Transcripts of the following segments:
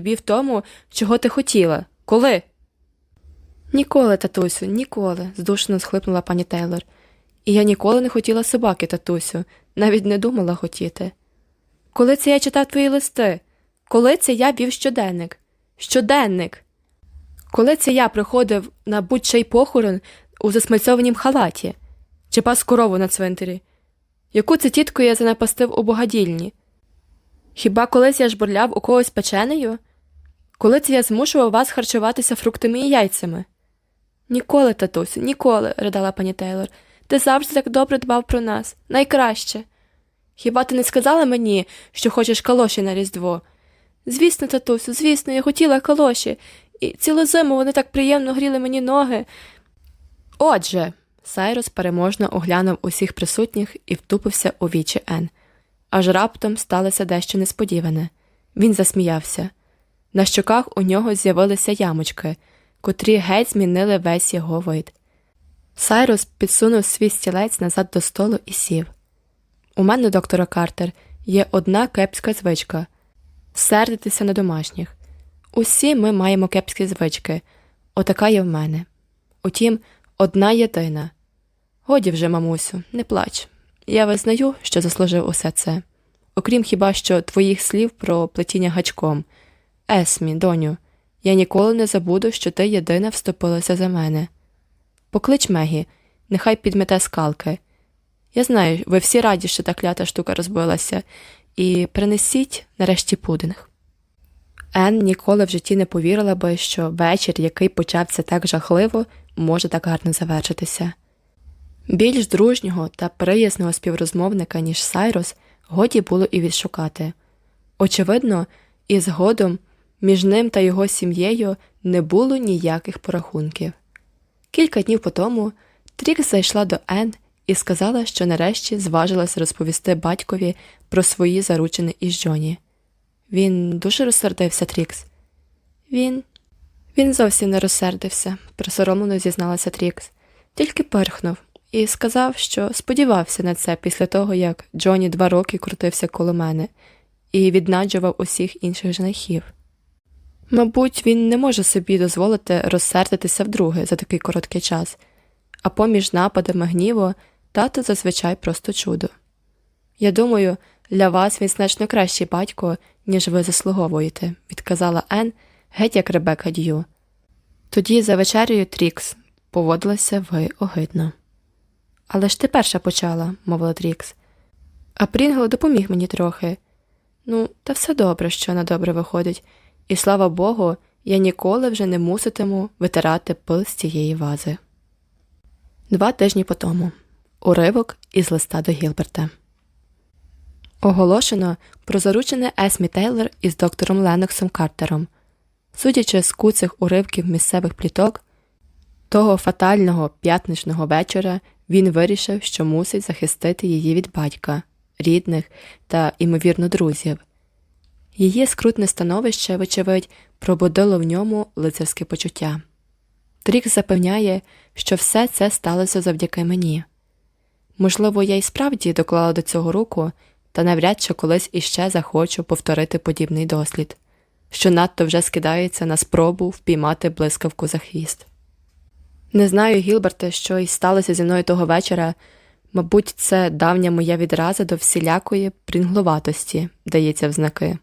тобі в тому, чого ти хотіла. Коли? Ніколи, татусю, ніколи, здушно схлипнула пані Тейлор. І я ніколи не хотіла собаки, татусю, навіть не думала хотіти. Коли це я читав твої листи? Коли це я вів щоденник? Щоденник. Коли це я приходив на будь-чий похорон у засмальцьованім халаті чи пас корову на цвинтарі? Яку це тітку я занапастив у богадільні? Хіба колись я жбурляв у когось печенею? Коли це я змушував вас харчуватися фруктами і яйцями? Ніколи, татусю, ніколи, ридала пані Тейлор. Ти завжди так добре дбав про нас, найкраще. Хіба ти не сказала мені, що хочеш калоші на Різдво? Звісно, татусю, звісно, я хотіла калоші, і цілу зиму вони так приємно гріли мені ноги. Отже, Сайрус переможно оглянув усіх присутніх і втупився у вічі Ен. Аж раптом сталося дещо несподіване. Він засміявся. На щоках у нього з'явилися ямочки, котрі геть змінили весь його вид. Сайрус підсунув свій стілець назад до столу і сів. У мене, доктора Картер, є одна кепська звичка сердитися на домашніх. Усі ми маємо кепські звички, отака є в мене. Утім, одна єдина. Годі вже, мамусю, не плач. Я визнаю, що заслужив усе це. Окрім хіба що твоїх слів про плетіння гачком. Есмі, доню, я ніколи не забуду, що ти єдина вступилася за мене. Поклич Мегі, нехай підмете скалки. Я знаю, ви всі раді, що та клята штука розбилася, і принесіть нарешті пудинг. Ен ніколи в житті не повірила би, що вечір, який почався так жахливо, може так гарно завершитися. Більш дружнього та приязного співрозмовника, ніж Сайрус, годі було і відшукати. Очевидно, і згодом між ним та його сім'єю не було ніяких порахунків. Кілька днів по тому Трікс зайшла до Ен і сказала, що нарешті зважилась розповісти батькові про свої заручини із Джоні. Він дуже розсердився, Трікс. Він. Він зовсім не розсердився, присоромлено зізналася Трікс, тільки перхнув і сказав, що сподівався на це після того, як Джоні два роки крутився коло мене і віднаджував усіх інших женихів. Мабуть, він не може собі дозволити розсердитися вдруге за такий короткий час, а поміж нападами гніву тато зазвичай просто чудо. Я думаю, для вас він значно кращий батько, ніж ви заслуговуєте, відказала Ен, геть як Ребека Д'ю. Тоді за вечерею Трікс поводилася ви огидно. Але ж ти перша почала, мовила Трікс. А Прінгл допоміг мені трохи. Ну, та все добре, що на добре виходить, і слава Богу, я ніколи вже не муситиму витирати пил з цієї вази. Два тижні по тому уривок із листа до Гілберта. Оголошено про заручене Есмі Тейлор із доктором Леноксом Картером. Судячи з куцих уривків місцевих пліток, того фатального п'ятничного вечора він вирішив, що мусить захистити її від батька, рідних та, ймовірно, друзів. Її скрутне становище, вочевидь, пробудило в ньому лицарське почуття. Трікс запевняє, що все це сталося завдяки мені. Можливо, я й справді доклала до цього руку, та навряд чи колись іще захочу повторити подібний дослід, що надто вже скидається на спробу впіймати блискавку за хвіст. Не знаю, Гілберте, що й сталося зі мною того вечора. Мабуть, це давня моя відраза до всілякої прінглуватості дається в знаки.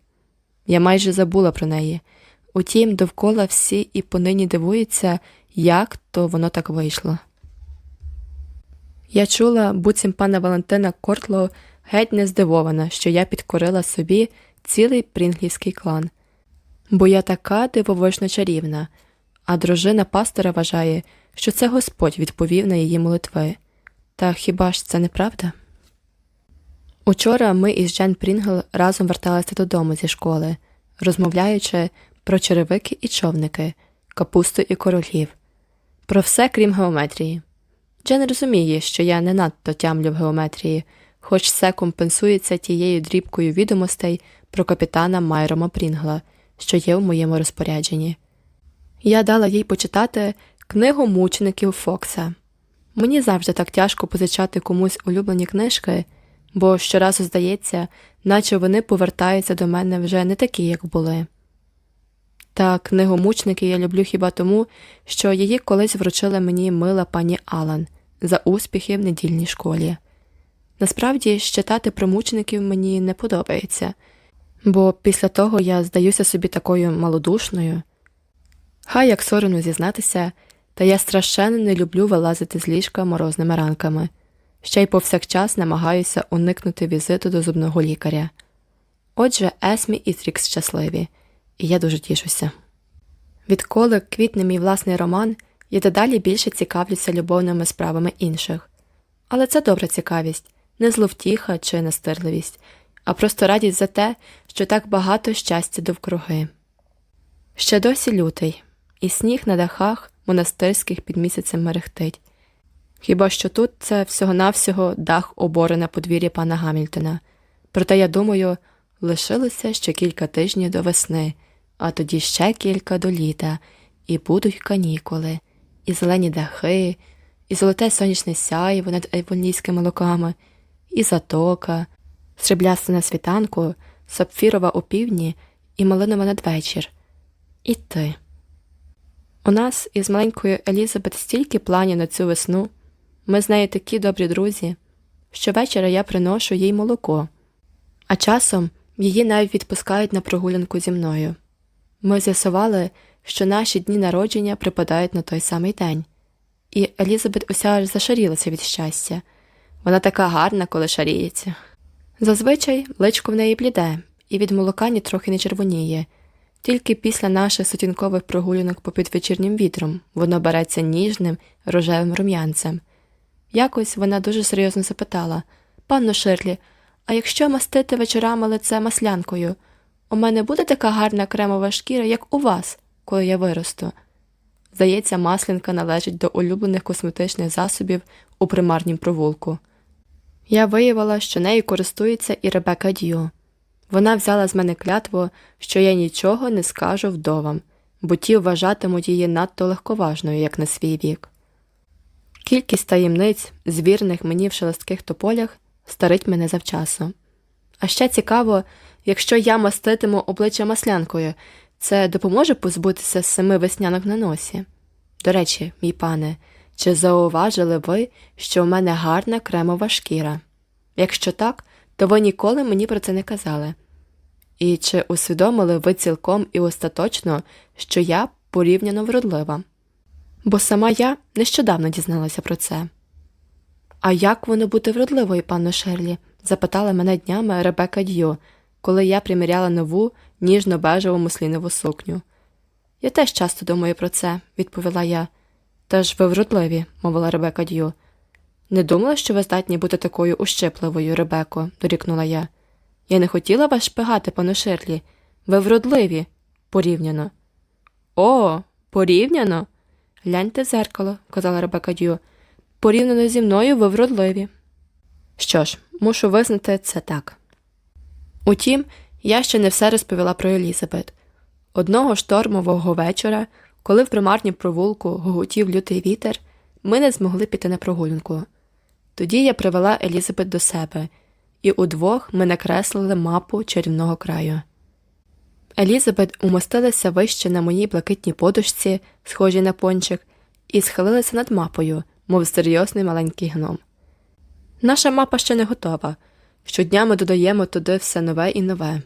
Я майже забула про неї. Утім, довкола всі і понині дивуються, як то воно так вийшло. Я чула, буцім пана Валентина Кортлоу геть не здивована, що я підкорила собі цілий прінглівський клан, бо я така дивовижно чарівна, а дружина пастора вважає, що це Господь відповів на її молитви. Та хіба ж це неправда? Учора ми із Джен Прінгл разом верталися додому зі школи, розмовляючи про черевики і човники, капусту і королів, про все крім геометрії. Джен розуміє, що я не надто тямлю в геометрії, хоч все компенсується тією дрібкою відомостей про капітана Майрома Прінгла, що є в моєму розпорядженні. Я дала їй почитати книгу мучеників Фокса. Мені завжди так тяжко позичати комусь улюблені книжки, бо щоразу здається, наче вони повертаються до мене вже не такі, як були. Та книгомучники я люблю хіба тому, що її колись вручила мені мила пані Алан за успіхи в недільній школі. Насправді, читати про мучеників мені не подобається, бо після того я здаюся собі такою малодушною. Хай як соромно зізнатися, та я страшенно не люблю вилазити з ліжка морозними ранками, ще й повсякчас намагаюся уникнути візиту до зубного лікаря. Отже, Есмі і Трікс щасливі, і я дуже тішуся. Відколи квітне мій власний роман, я дедалі більше цікавлюся любовними справами інших. Але це добра цікавість, не зловтіха чи настирливість, а просто радість за те, що так багато щастя довкруги. Ще досі лютий, і сніг на дахах монастирських під місяцем мерехтить. Хіба що тут це всього-навсього дах обори на подвір'ї пана Гамільтона, проте, я думаю, лишилося ще кілька тижнів до весни, а тоді ще кілька до літа, і будуть канікули, і зелені дахи, і золоте сонячне сяйво над ейвольнійськими луками, і затока, срібляста на світанку, сапфірова у півдні і малинова надвечір. І ти. У нас із маленькою Елізабет стільки планів на цю весну. Ми з нею такі добрі друзі. Щовечора я приношу їй молоко, а часом її навіть відпускають на прогулянку зі мною. Ми з'ясували, що наші дні народження припадають на той самий день, і Елізабет уся аж зашарілася від щастя. Вона така гарна, коли шаріється. Зазвичай личко в неї бліде, і від молока ні трохи не червоніє. Тільки після наших сутінкових прогулянок попід вечірнім вітром воно береться ніжним рожевим рум'янцем. Якось вона дуже серйозно запитала Панно Ширлі, а якщо мастити вечорами лице маслянкою, у мене буде така гарна кремова шкіра, як у вас, коли я виросту. Здається, маслянка належить до улюблених косметичних засобів у примарнім провулку. Я виявила, що нею користується і Ребека Д'ю. Вона взяла з мене клятву, що я нічого не скажу вдовам, бо ті вважатимуть її надто легковажною, як на свій вік. Кількість таємниць, звірних мені в шелестких тополях, старить мене завчасно. А ще цікаво, якщо я маститиму обличчя маслянкою, це допоможе позбутися семи веснянок на носі. До речі, мій пане, чи зауважили ви, що в мене гарна кремова шкіра? Якщо так, то ви ніколи мені про це не казали. І чи усвідомили ви цілком і остаточно, що я порівняно вродлива? Бо сама я нещодавно дізналася про це. А як воно бути вродливою, панно Шерлі? запитала мене днями Ребека Д'ю, коли я приміряла нову ніжно бежеву муслінову сукню. Я теж часто думаю про це, відповіла я. Та ж ви вродливі, мовила Ребека Д'ю. Не думала, що ви здатні бути такою ущипливою, Ребеко, дорікнула я. Я не хотіла вас шпигати, пану Ширлі. Ви вродливі, порівняно. О, порівняно. Гляньте в зеркало, казала Ребека Д'ю. Порівняно зі мною ви вродливі. Що ж, мушу визнати це так. Утім, я ще не все розповіла про Елізабет. Одного штормового вечора, коли в примарні провулку гоготів лютий вітер, ми не змогли піти на прогулянку. Тоді я привела Елізабет до себе, і удвох ми накреслили мапу чарівного краю. Елізабет умостилася вище на моїй блакитній подушці, схожій на пончик, і схилилася над мапою, мов серйозний маленький гном. Наша мапа ще не готова. Щодня ми додаємо туди все нове і нове.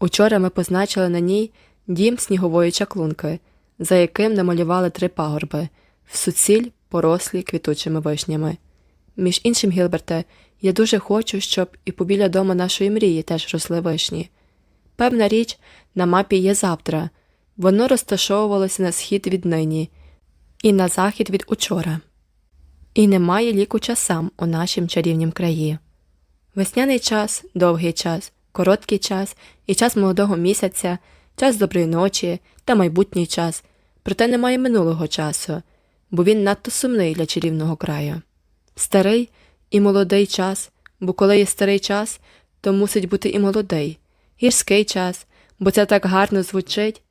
Учора ми позначили на ній дім снігової чаклунки, за яким намалювали три пагорби в суціль порослі квітучими вишнями. Між іншим, Гілберте, я дуже хочу, щоб і побіля дома нашої мрії теж росли вишні. Певна річ, на мапі є завтра, воно розташовувалося на схід від нині і на захід від учора, і немає ліку часам у нашім чарівнім краї. Весняний час, довгий час, короткий час і час молодого місяця, час доброї ночі та майбутній час, проте немає минулого часу, бо він надто сумний для чарівного краю. Старий і молодий час, бо коли є старий час, то мусить бути і молодий, гірський час, бо це так гарно звучить,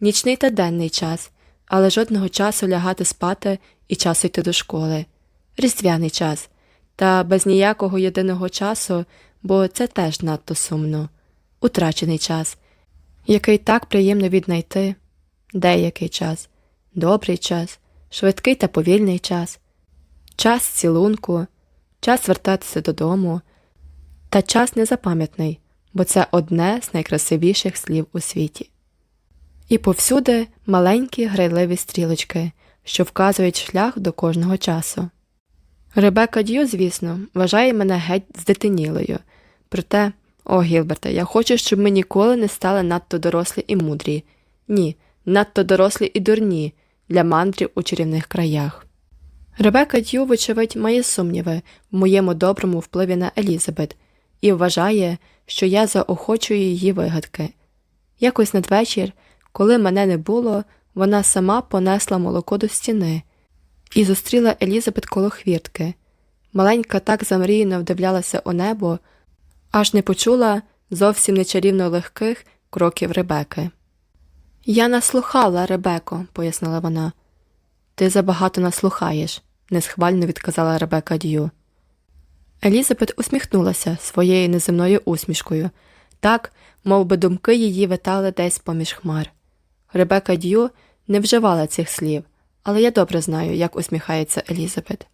нічний та денний час, але жодного часу лягати спати і часу йти до школи, різдвяний час, та без ніякого єдиного часу, бо це теж надто сумно, утрачений час, який так приємно віднайти, деякий час, добрий час, швидкий та повільний час, час цілунку, час вертатися додому, та час незапам'ятний, бо це одне з найкрасивіших слів у світі. І повсюди маленькі грайливі стрілочки, що вказують шлях до кожного часу. Ребека Д'ю, звісно, вважає мене геть здетинілою, проте, о, Гілберте, я хочу, щоб ми ніколи не стали надто дорослі і мудрі, ні, надто дорослі і дурні для мандрів у чарівних краях. Ребека Д'ю, вочевидь, має сумніви в моєму доброму впливі на Елізабет і вважає, що я заохочую її вигадки. Якось надвечір, коли мене не було, вона сама понесла молоко до стіни і зустріла Елізабет коло хвіртки. Маленька так замріяно вдивлялася у небо, аж не почула зовсім нечарівно легких кроків Ребеки. Я наслухала, Ребеко, пояснила вона. Ти забагато наслухаєш, несхвально відказала Ребека Д'ю. Елізабет усміхнулася своєю неземною усмішкою, так, мов би думки її витали десь поміж хмар. Ребека Д'ю не вживала цих слів, але я добре знаю, як усміхається Елізабет.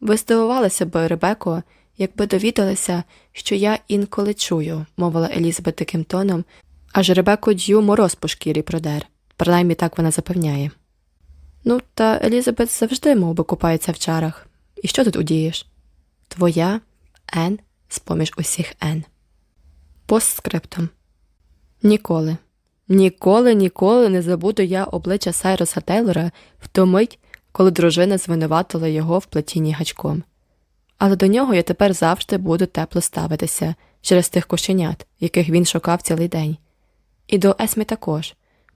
Ви здивувалися б, Ребеко, якби довідалися, що я інколи чую, мовила Елізабет таким тоном, аж Ребеку Д'ю мороз по шкірі продер, принаймні так вона запевняє. Ну, та Елізабет завжди мов би, купається в чарах. І що тут удієш? Твоя Н з поміж усіх Н. Постскриптом. Ніколи. Ніколи, ніколи не забуду я обличчя Сайроса Тейлора в ту мить, коли дружина звинуватила його в плетінні гачком. Але до нього я тепер завжди буду тепло ставитися через тих кошенят, яких він шукав цілий день. І до Есмі також,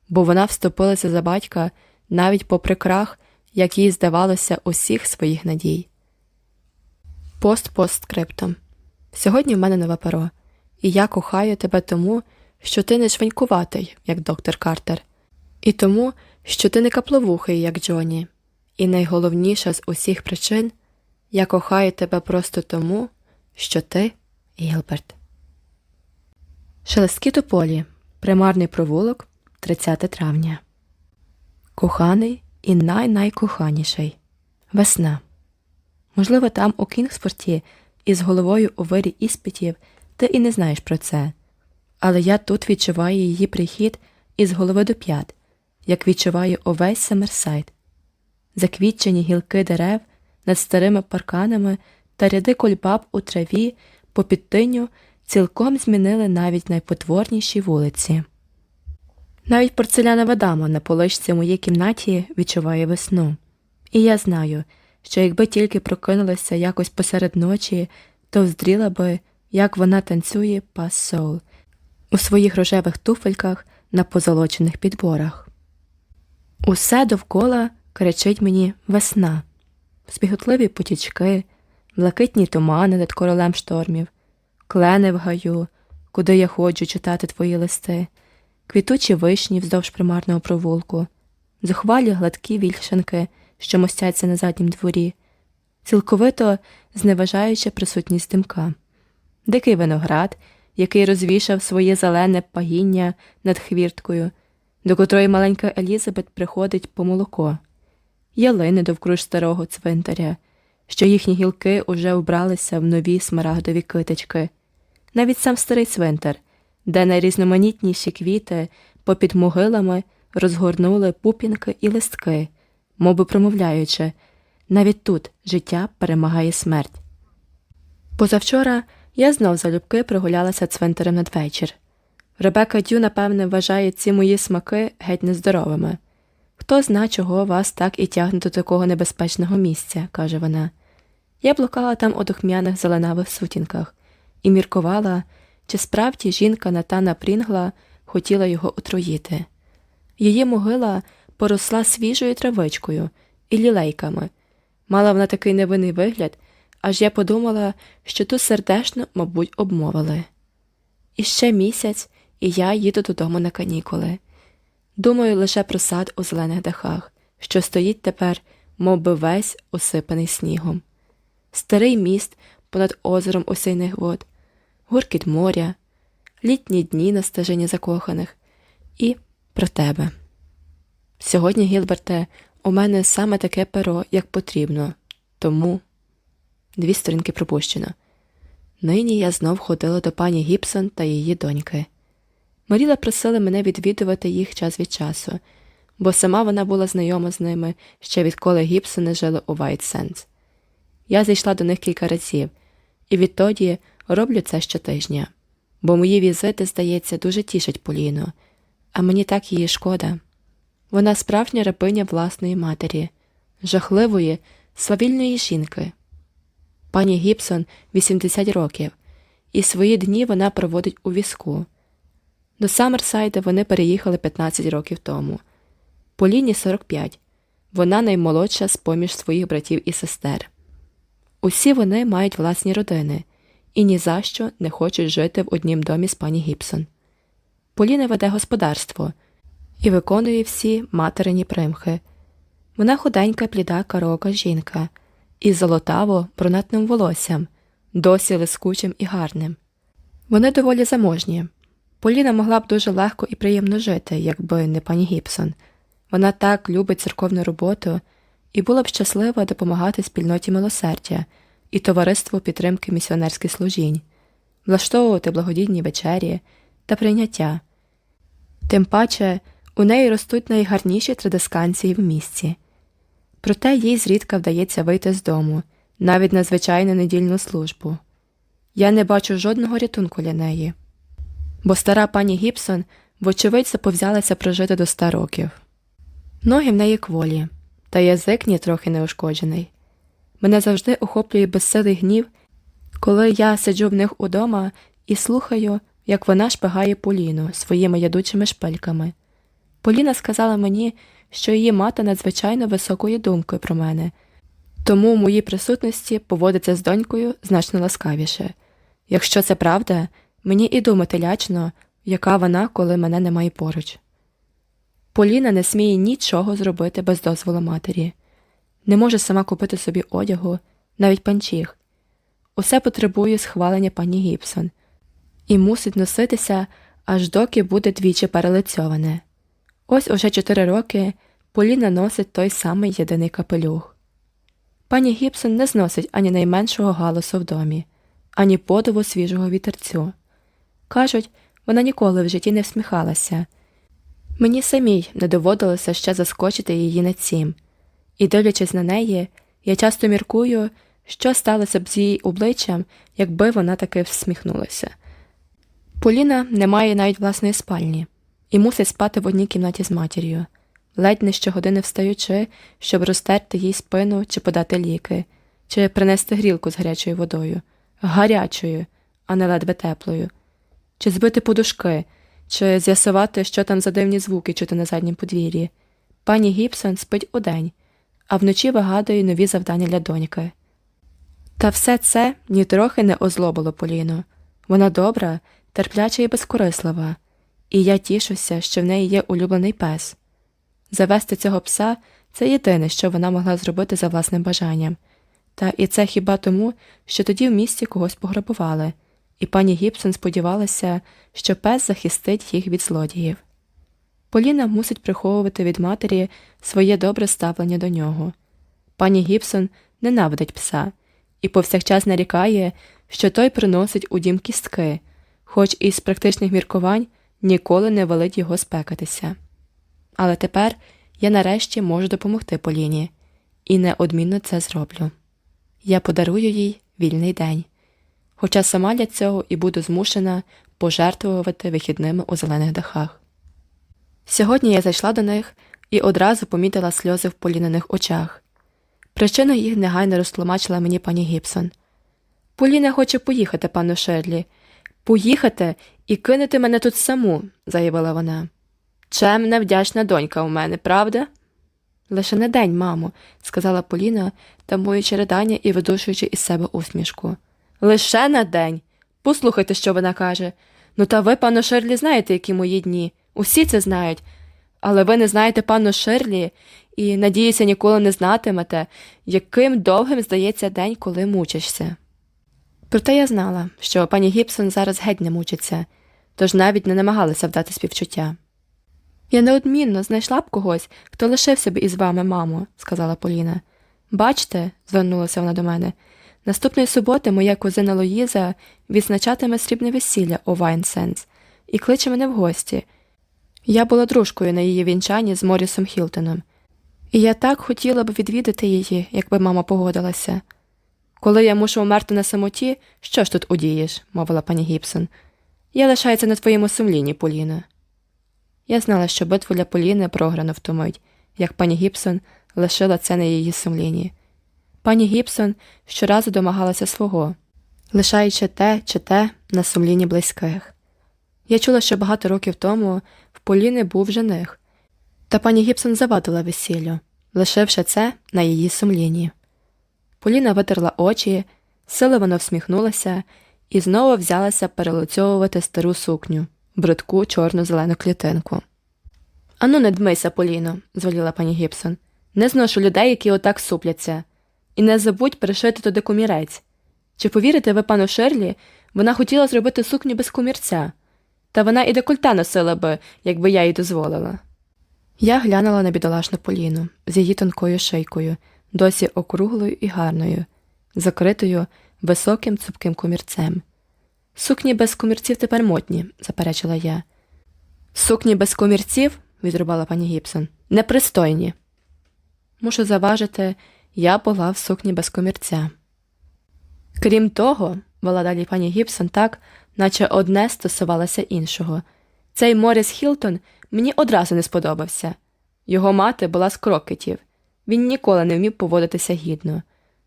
бо вона вступилася за батька навіть попри крах, як їй здавалося, усіх своїх надій. Пост-постскриптом. Сьогодні в мене нове перо, і я кохаю тебе тому, що ти не швенькуватий, як доктор Картер, і тому, що ти не капловухий, як Джоні, і найголовніша з усіх причин я кохаю тебе просто тому, що ти Гілберт. Шелесткі тополі. Примарний провулок 30 травня. Коханий і най-найкоханіший. Весна. Можливо, там у Кінгспорті із головою у вирі іспитів ти і не знаєш про це, але я тут відчуваю її прихід із голови до п'ят, як відчуваю увесь Семерсайд. Заквітчені гілки дерев над старими парканами та ряди кольбаб у траві по підтиню цілком змінили навіть найпотворніші вулиці. Навіть порцелянова дама на поличці в моїй кімнаті відчуває весну, і я знаю, що якби тільки прокинулася якось посеред ночі, то вздріла би, як вона танцює пас-соул у своїх рожевих туфельках на позолочених підборах. Усе довкола кричить мені весна, спіготливі потічки, блакитні тумани над королем штормів, клени в гаю, куди я ходжу читати твої листи, квітучі вишні вздовж примарного провулку, зухвалі гладкі вільшанки, що мостяться на заднім дворі, цілковито зневажаючи присутність димка, дикий виноград, який розвішав своє зелене пагіння над хвірткою, до котрої маленька Елізабет приходить по молоко, ялини довкруж старого цвинтаря, що їхні гілки уже вбралися в нові смарагдові китички, навіть сам старий цвинтар, де найрізноманітніші квіти попід могилами розгорнули пупінки і листки, мовби промовляючи, навіть тут життя перемагає смерть. Позавчора я знов залюбки прогулялася цвинтарем надвечір. Ребека Дю, напевне, вважає ці мої смаки геть нездоровими. Хто зна, чого вас так і тягне до такого небезпечного місця, каже вона. Я блукала там у духмяних зеленавих сутінках і міркувала, чи справді жінка Натана Прінгла хотіла його отруїти. Її могила поросла свіжою травичкою і лілейками. Мала вона такий невинний вигляд, аж я подумала, що ту сердечно, мабуть, обмовили. І ще місяць, і я їду додому на канікули. Думаю лише про сад у зелених дахах, що стоїть тепер, мов би весь осипаний снігом, старий міст понад озером осійних вод, гуркіт моря, літні дні на стежині закоханих, і про тебе. Сьогодні, Гілберте, у мене саме таке перо, як потрібно, тому дві сторінки пропущено. Нині я знов ходила до пані Гібсон та її доньки. Маріла просила мене відвідувати їх час від часу, бо сама вона була знайома з ними ще відколи Гібсони жили у Вайтсендс. Я зайшла до них кілька разів, і відтоді роблю це щотижня, бо мої візити, здається, дуже тішать Поліну, а мені так її шкода. Вона справжня рабиня власної матері, жахливої, свавільної жінки. Пані Гібсон 80 років, і свої дні вона проводить у візку. До Саммерсайда вони переїхали 15 років тому. Поліні 45. Вона наймолодша з поміж своїх братів і сестер. Усі вони мають власні родини і ні за що не хочуть жити в однім домі з пані Гібсон. Поліна веде господарство і виконує всі материні примхи. Вона худенька, пліда карока жінка із золотаво брунатним волоссям, досі лискучим і гарним. Вони доволі заможні. Поліна могла б дуже легко і приємно жити, якби не пані Гібсон. Вона так любить церковну роботу і була б щаслива допомагати спільноті милосердя і товариству підтримки місіонерських служінь, влаштовувати благодійні вечері та прийняття. Тим паче у неї ростуть найгарніші традисканції в місті. Проте їй зрідка вдається вийти з дому, навіть на звичайну недільну службу. Я не бачу жодного рятунку для неї, бо стара пані Гібсон, вочевидь, заповзялася прожити до ста років. Ноги в неї кволі, та язик ні трохи не ушкоджений. Мене завжди охоплює безсилий гнів, коли я сиджу в них удома і слухаю, як вона шпигає Поліну своїми ядучими шпильками. Поліна сказала мені, що її мати надзвичайно високої думки про мене, тому в моїй присутності поводиться з донькою значно ласкавіше. Якщо це правда, мені і думати лячно, яка вона, коли мене немає поруч. Поліна не сміє нічого зробити без дозволу матері, не може сама купити собі одягу, навіть панчіх. Усе потребує схвалення пані Гібсон і мусить носитися, аж доки буде двічі перелицьоване. Ось уже чотири роки Поліна носить той самий єдиний капелюх. Пані Гібсон не зносить ані найменшого галасу в домі, ані подову свіжого вітерцю. Кажуть, вона ніколи в житті не всміхалася. Мені самій не доводилося ще заскочити її на цім, і, дивлячись на неї, я часто міркую, що сталося б з її обличчям, якби вона таки всміхнулася. Поліна не має навіть власної спальні і мусить спати в одній кімнаті з матір'ю, ледь не щогодини встаючи, щоб розтерти їй спину чи подати ліки, чи принести грілку з гарячою водою, гарячою, а не ледве теплою, чи збити подушки, чи з'ясувати, що там за дивні звуки чути на заднім подвір'ї. Пані Гібсон спить удень, а вночі вигадує нові завдання для доньки. Та все це нітрохи не озлобило Поліну. Вона добра, терпляча і безкорислива, і я тішуся, що в неї є улюблений пес. Завести цього пса це єдине, що вона могла зробити за власним бажанням, та і це хіба тому, що тоді в місті когось пограбували, і пані Гібсон сподівалася, що пес захистить їх від злодіїв. Поліна мусить приховувати від матері своє добре ставлення до нього. Пані Гібсон ненавидить пса і повсякчас нарікає, що той приносить у дім кістки, хоч із практичних міркувань ніколи не велить його спекатися. Але тепер я нарешті можу допомогти Поліні, і неодмінно це зроблю. Я подарую їй вільний день, хоча сама для цього і буду змушена пожертвувати вихідними у зелених дахах. Сьогодні я зайшла до них і одразу помітила сльози в поліниних очах. Причину їх негайно розтлумачила мені пані Гібсон. Поліна хоче поїхати, пану Шерлі, поїхати і кинути мене тут саму, заявила вона. Чемна, вдячна донька у мене, правда? Лише на день, мамо, сказала Поліна, тамуючи ридання і видушуючи із себе усмішку. Лише на день. Послухайте, що вона каже. Ну, та ви, пану Шерлі, знаєте, які мої дні. Усі це знають. Але ви не знаєте пану Шерлі, і, надіюся, ніколи не знатимете, яким довгим здається день, коли мучишся. Проте я знала, що пані Гібсон зараз геть не мучиться, тож навіть не намагалася вдати співчуття. Я неодмінно знайшла б когось, хто лишився б із вами, мамо, сказала Поліна. Бачте, звернулася вона до мене, наступної суботи моя кузина Лоїза відзначатиме срібне весілля у Вайтсендс і кличе мене в гості. Я була дружкою на її вінчанні з Морісом Хілтоном, і я так хотіла б відвідати її, якби мама погодилася. Коли я мушу вмерти на самоті, що ж тут удієш, мовила пані Гібсон. Я лишаюся на твоєму сумлінні, Поліно. Я знала, що битву для Поліни програно в ту мить, як пані Гібсон лишила це на її сумлінні. Пані Гібсон щоразу домагалася свого, лишаючи те чи те на сумлінні близьких. Я чула, що багато років тому в Поліни був жених, та пані Гібсон завадила весіллю, лишивши це на її сумлінні. Поліна витерла очі, силивано всміхнулася і знову взялася перелоцьовувати стару сукню, брудку чорну зелену клітинку. Ану, не дмися, Поліно, зволіла пані Гібсон. Не зношу людей, які отак супляться, і не забудь пришити туди комірець. Чи повірите ви, пану Шерлі, вона хотіла зробити сукню без комірця, та вона і декольта носила би, якби я їй дозволила. Я глянула на бідолашну Поліну з її тонкою шийкою, досі округлою і гарною, закритою високим цупким комірцем. Сукні без комірців тепер модні, заперечила я. Сукні без комірців, відрубала пані Гібсон, непристойні. Мушу заважити, я була в сукні без комірця. Крім того, вела далі пані Гібсон так, наче одне стосувалося іншого. Цей Моріс Хілтон мені одразу не сподобався. Його мати була з крокетів. Він ніколи не вмів поводитися гідно.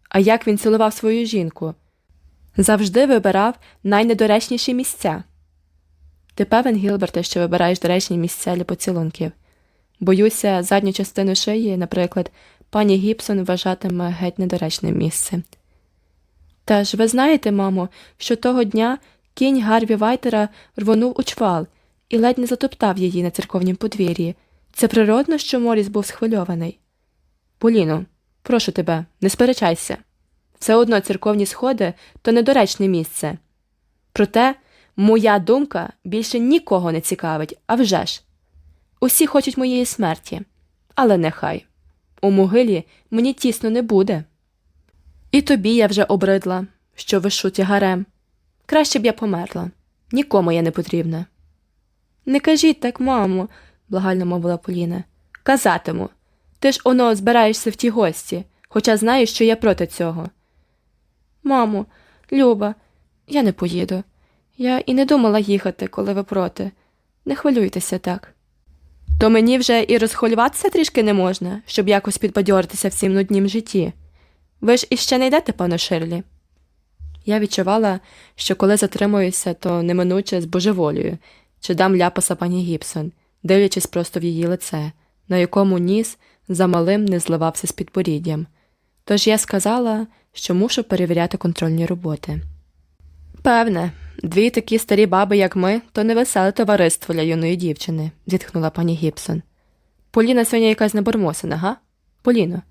А як він цілував свою жінку? Завжди вибирав найнедоречніші місця. Ти певен, Гілберте, що вибираєш доречні місця для поцілунків. Боюся, задню частину шиї, наприклад, пані Гібсон вважатиме геть недоречним місцем. Та ж ви знаєте, мамо, що того дня кінь Гарві Вайтера рвонув у чвал і ледь не затоптав її на церковнім подвір'ї. Це природно, що Моріс був схвильований. Поліно, прошу тебе, не сперечайся. Все одно церковні сходи то недоречне місце. Проте моя думка більше нікого не цікавить, а вже ж. Усі хочуть моєї смерті, але нехай. У могилі мені тісно не буде. І тобі я вже обридла, що вишу тягарем. Краще б я померла. Нікому я не потрібна. Не кажіть так, мамо, благально мовила Поліна. Казатиму. Ти ж оно збираєшся в ті гості, хоча знаєш, що я проти цього. Мамо, Люба, я не поїду. Я і не думала їхати, коли ви проти. Не хвилюйтеся так. То мені вже і розхвилюватися трішки не можна, щоб якось підбадьоритися в цім нуднім житті. Ви ж іще не йдете, пане Ширлі? Я відчувала, що коли затримуюся, то неминуче з божеволію, чи дам ляпаса пані Гібсон, дивлячись просто в її лице, на якому ніс замалим не зливався з підборіддям. Тож я сказала, що мушу перевіряти контрольні роботи. Певне, дві такі старі баби, як ми, то невеселе товариство для юної дівчини, зітхнула пані Гібсон. Поліна сьогодні якась небормосина, га? Поліно,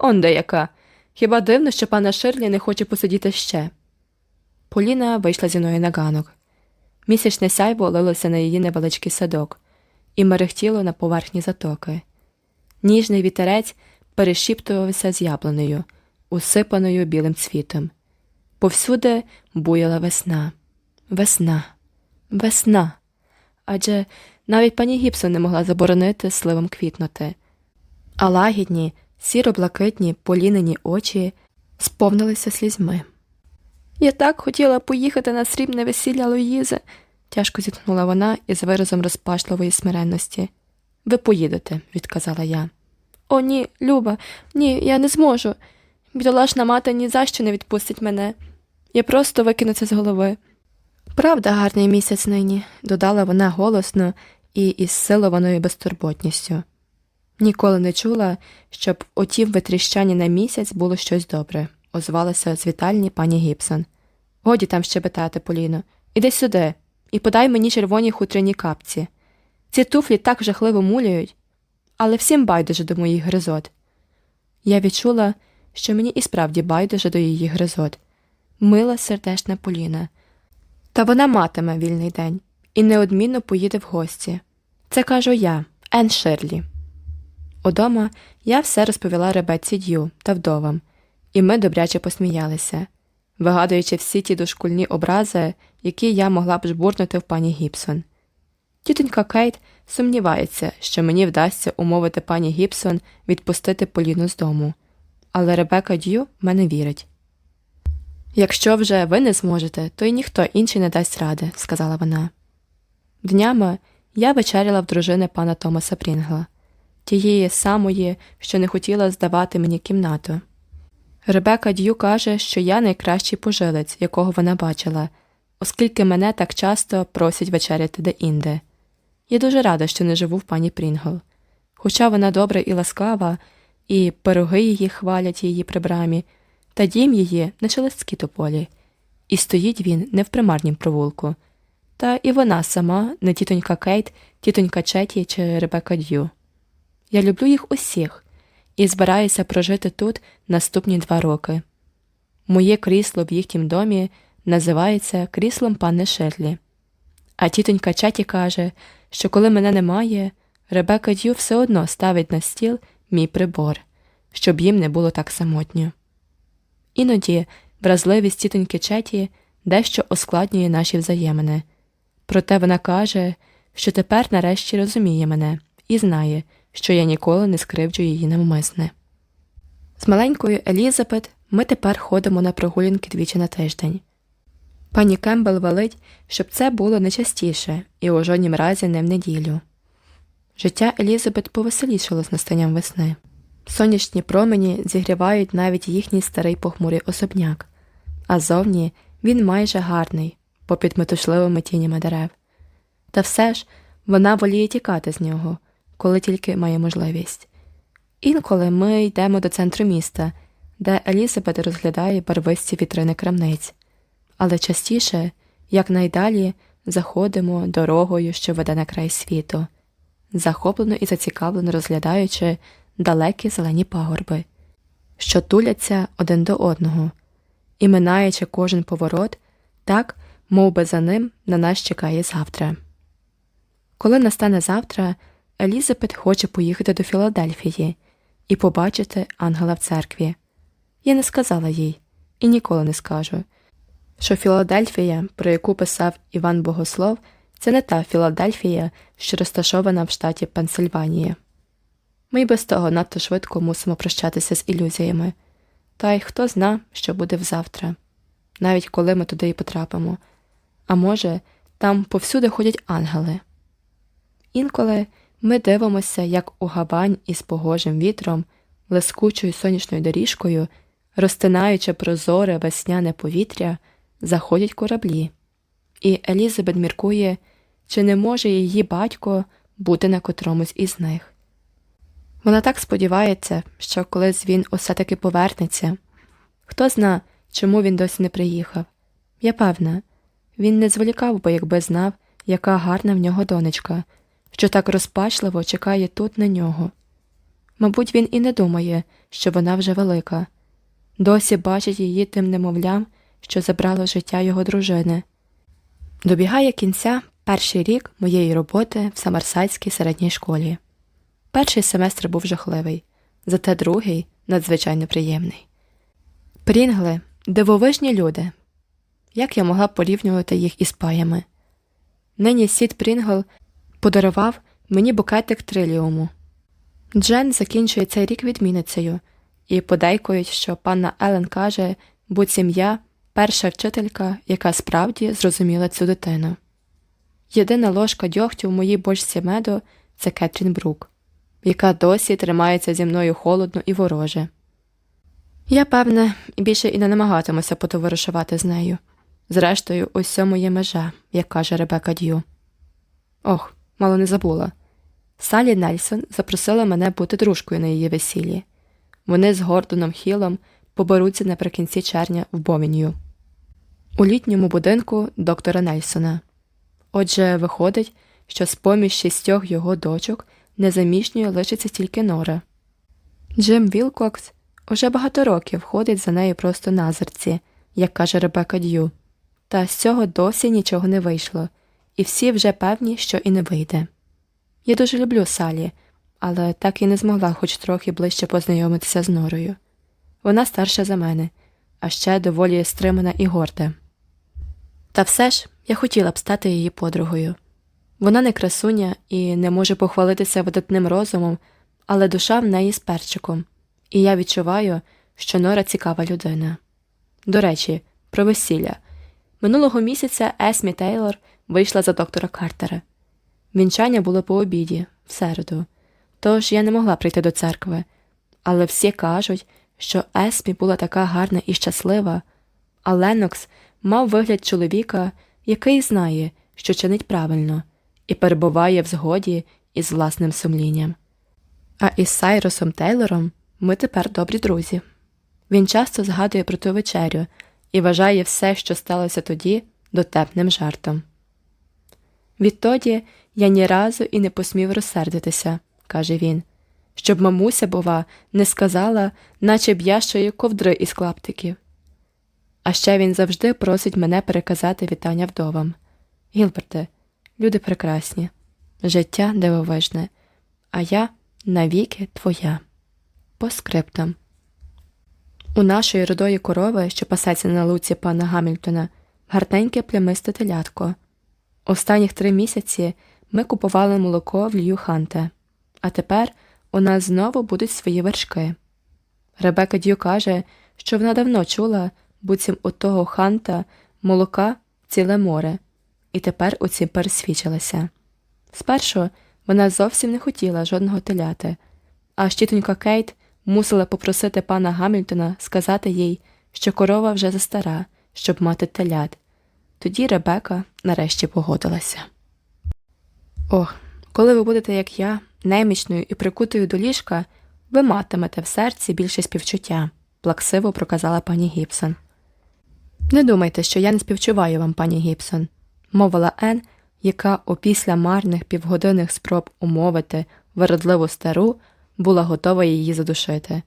он де яка. Хіба дивно, що пана Ширлі не хоче посидіти ще? Поліна вийшла зі мною на ганок. Місячне сяйво лилося на її невеличкий садок і мерехтіло на поверхні затоки. Ніжний вітерець перешіптувався з яблунею, усипаною білим цвітом. Повсюди буяла весна, весна, весна. Адже навіть пані Гіпсон не могла заборонити сливом квітнути, а лагідні, сіро-блакитні полінені очі сповнилися слізьми. Я так хотіла поїхати на срібне весілля Луїзи, тяжко зітхнула вона із виразом розпашливої смиренності. Ви поїдете, відказала я. О, ні, Люба, ні, я не зможу. Бідолашна мати ні за що не відпустить мене. Я просто викину це з голови. Правда, гарний місяць нині, додала вона голосно і із силованою безтурботністю. Ніколи не чула, щоб у тім витріщанні на місяць було щось добре, озвалася з вітальні пані Гібсон. Годі там щебетати, Поліно, іди сюди і подай мені червоні хутряні капці. Ці туфлі так жахливо муляють, але всім байдуже до моїх гризот. Я відчула, що мені і справді байдуже до її гризот. Мила сердешна Поліна. Та вона матиме вільний день і неодмінно поїде в гості. Це кажу я, Ен Ширлі. Удома я все розповіла Ребекці Д'ю та вдовам, і ми добряче посміялися, вигадуючи всі ті дошкульні образи, які я могла б жбурнути в пані Гібсон. Тітонька Кейт сумнівається, що мені вдасться умовити пані Гібсон відпустити Поліну з дому, але Ребека Д'ю мене вірить. Якщо вже ви не зможете, то й ніхто інший не дасть ради, сказала вона. Днями я вечеряла в дружини пана Томаса Прінгла, тієї самої, що не хотіла здавати мені кімнату. Ребека Д'ю каже, що я найкращий пожилець, якого вона бачила, оскільки мене так часто просять вечеряти де-інде. Я дуже рада, що не живу в пані Прінгл. Хоча вона добра і ласкава, і пироги її хвалять її при брамі, та дім її не Шелесткі Тополі, і стоїть він не в примарнім провулку, та і вона сама, не тітонька Кейт, тітонька Четті чи Ребека Дью. Я люблю їх усіх і збираюся прожити тут наступні два роки. Моє крісло в їхнім домі називається кріслом панни Шерлі. А тітонька Четі каже, що коли мене немає, Ребека Д'ю все одно ставить на стіл мій прибор, щоб їм не було так самотньо. Іноді вразливість тітоньки Четі дещо ускладнює наші взаємини, проте вона каже, що тепер нарешті розуміє мене і знає, що я ніколи не скривджу її навмисне. З маленькою Елізабет ми тепер ходимо на прогулянки двічі на тиждень. Пані Кембл велить, щоб це було не частіше і у жоднім разі не в неділю. Життя Елізабет повеселішало з настанням весни. Сонячні промені зігрівають навіть їхній старий похмурий особняк, а зовні він майже гарний, попід метушливими тінями дерев. Та все ж вона воліє тікати з нього, коли тільки має можливість. Інколи ми йдемо до центру міста, де Елізабет розглядає барвисті вітрини крамниць, але частіше, якнайдалі, заходимо дорогою, що веде на край світу, захоплено і зацікавлено розглядаючи далекі зелені пагорби, що туляться один до одного, і минаючи кожен поворот, так, мов би за ним на нас чекає завтра. Коли настане завтра, Елізабет хоче поїхати до Філадельфії і побачити ангела в церкві. Я не сказала їй і ніколи не скажу, що Філадельфія, про яку писав Іван Богослов, це не та Філадельфія, що розташована в штаті Пенсильванія. Ми й без того надто швидко мусимо прощатися з ілюзіями, та й хто зна, що буде взавтра, навіть коли ми туди і потрапимо. А може, там повсюди ходять ангели. Інколи ми дивимося, як у гавань із погожим вітром, лискучою сонячною доріжкою, розтинаючи прозоре весняне повітря, заходять кораблі, і Елізабет міркує, чи не може її батько бути на котромусь із них. Вона так сподівається, що колись він усе таки повернеться. Хто зна, чому він досі не приїхав. Я певна, він не зволікав би, якби знав, яка гарна в нього донечка, що так розпачливо чекає тут на нього. Мабуть, він і не думає, що вона вже велика, досі бачить її тим немовлям, що забрало життя його дружини. Добігає кінця перший рік моєї роботи в Самарсайській середній школі. Перший семестр був жахливий, зате другий надзвичайно приємний. Прінгли дивовижні люди. Як я могла порівнювати їх із паями? Нині сід Прінгл подарував мені букетик триліуму. Джен закінчує цей рік відміницею, і подейкують, що панна Елен каже, буцім я перша вчителька, яка справді зрозуміла цю дитину. Єдина ложка дьогтю в моїй бочці меду це Кетрін Брук яка досі тримається зі мною холодно і вороже. Я, певне, більше і не намагатимуся потоваришувати з нею. Зрештою, ось цьому є межа, як каже Ребека Д'ю. Ох, мало не забула. Салі Нельсон запросила мене бути дружкою на її весіллі. Вони з Гордоном Хілом поберуться наприкінці червня в Бомінью. У літньому будинку доктора Нельсона. Отже, виходить, що з поміж шістьох його дочок незаміжньою лишиться тільки Нора. Джим Вілкокс уже багато років ходить за нею просто на зерці, як каже Ребека Д'ю, та з цього досі нічого не вийшло, і всі вже певні, що і не вийде. Я дуже люблю Салі, але так і не змогла хоч трохи ближче познайомитися з Норою. Вона старша за мене, а ще доволі стримана і горда. Та все ж я хотіла б стати її подругою. Вона не красуня і не може похвалитися видатним розумом, але душа в неї з перчиком, і я відчуваю, що Нора цікава людина. До речі, про весілля. Минулого місяця Есмі Тейлор вийшла за доктора Картера. Вінчання було по обіді, в середу, тож я не могла прийти до церкви, але всі кажуть, що Есмі була така гарна і щаслива, а Ленокс мав вигляд чоловіка, який знає, що чинить правильно, і перебуває в згоді із власним сумлінням. А із Сайросом Тейлором ми тепер добрі друзі. Він часто згадує про ту вечерю і вважає все, що сталося тоді, дотепним жартом. Відтоді я ні разу і не посмів розсердитися, каже він, щоб мамуся, бува, не сказала, наче б я щої ковдри із клаптиків. А ще він завжди просить мене переказати вітання вдовам. Гілберте, люди прекрасні, життя дивовижне, а я навіки твоя. По скриптам. У нашої родої корови, що пасеться на луці пана Гамільтона, гарненьке плямисте телятко. Останніх три місяці ми купували молоко в Лью Ханте, а тепер у нас знову будуть свої вершки. Ребека Дю каже, що вона давно чула, буцім у того ханта молока ціле море, і тепер у цім пересвідчилася. Спершу вона зовсім не хотіла жодного теляти, а щітонька Кейт мусила попросити пана Гамільтона сказати їй, що корова вже застара, щоб мати телят. Тоді Ребека нарешті погодилася. Ох, коли ви будете, як я, немічною і прикутою до ліжка, ви матимете в серці більше співчуття, плаксиво проказала пані Гібсон. Не думайте, що я не співчуваю вам, пані Гібсон, мовила Ен, яка опісля марних півгодинних спроб умовити вередливу стару була готова її задушити.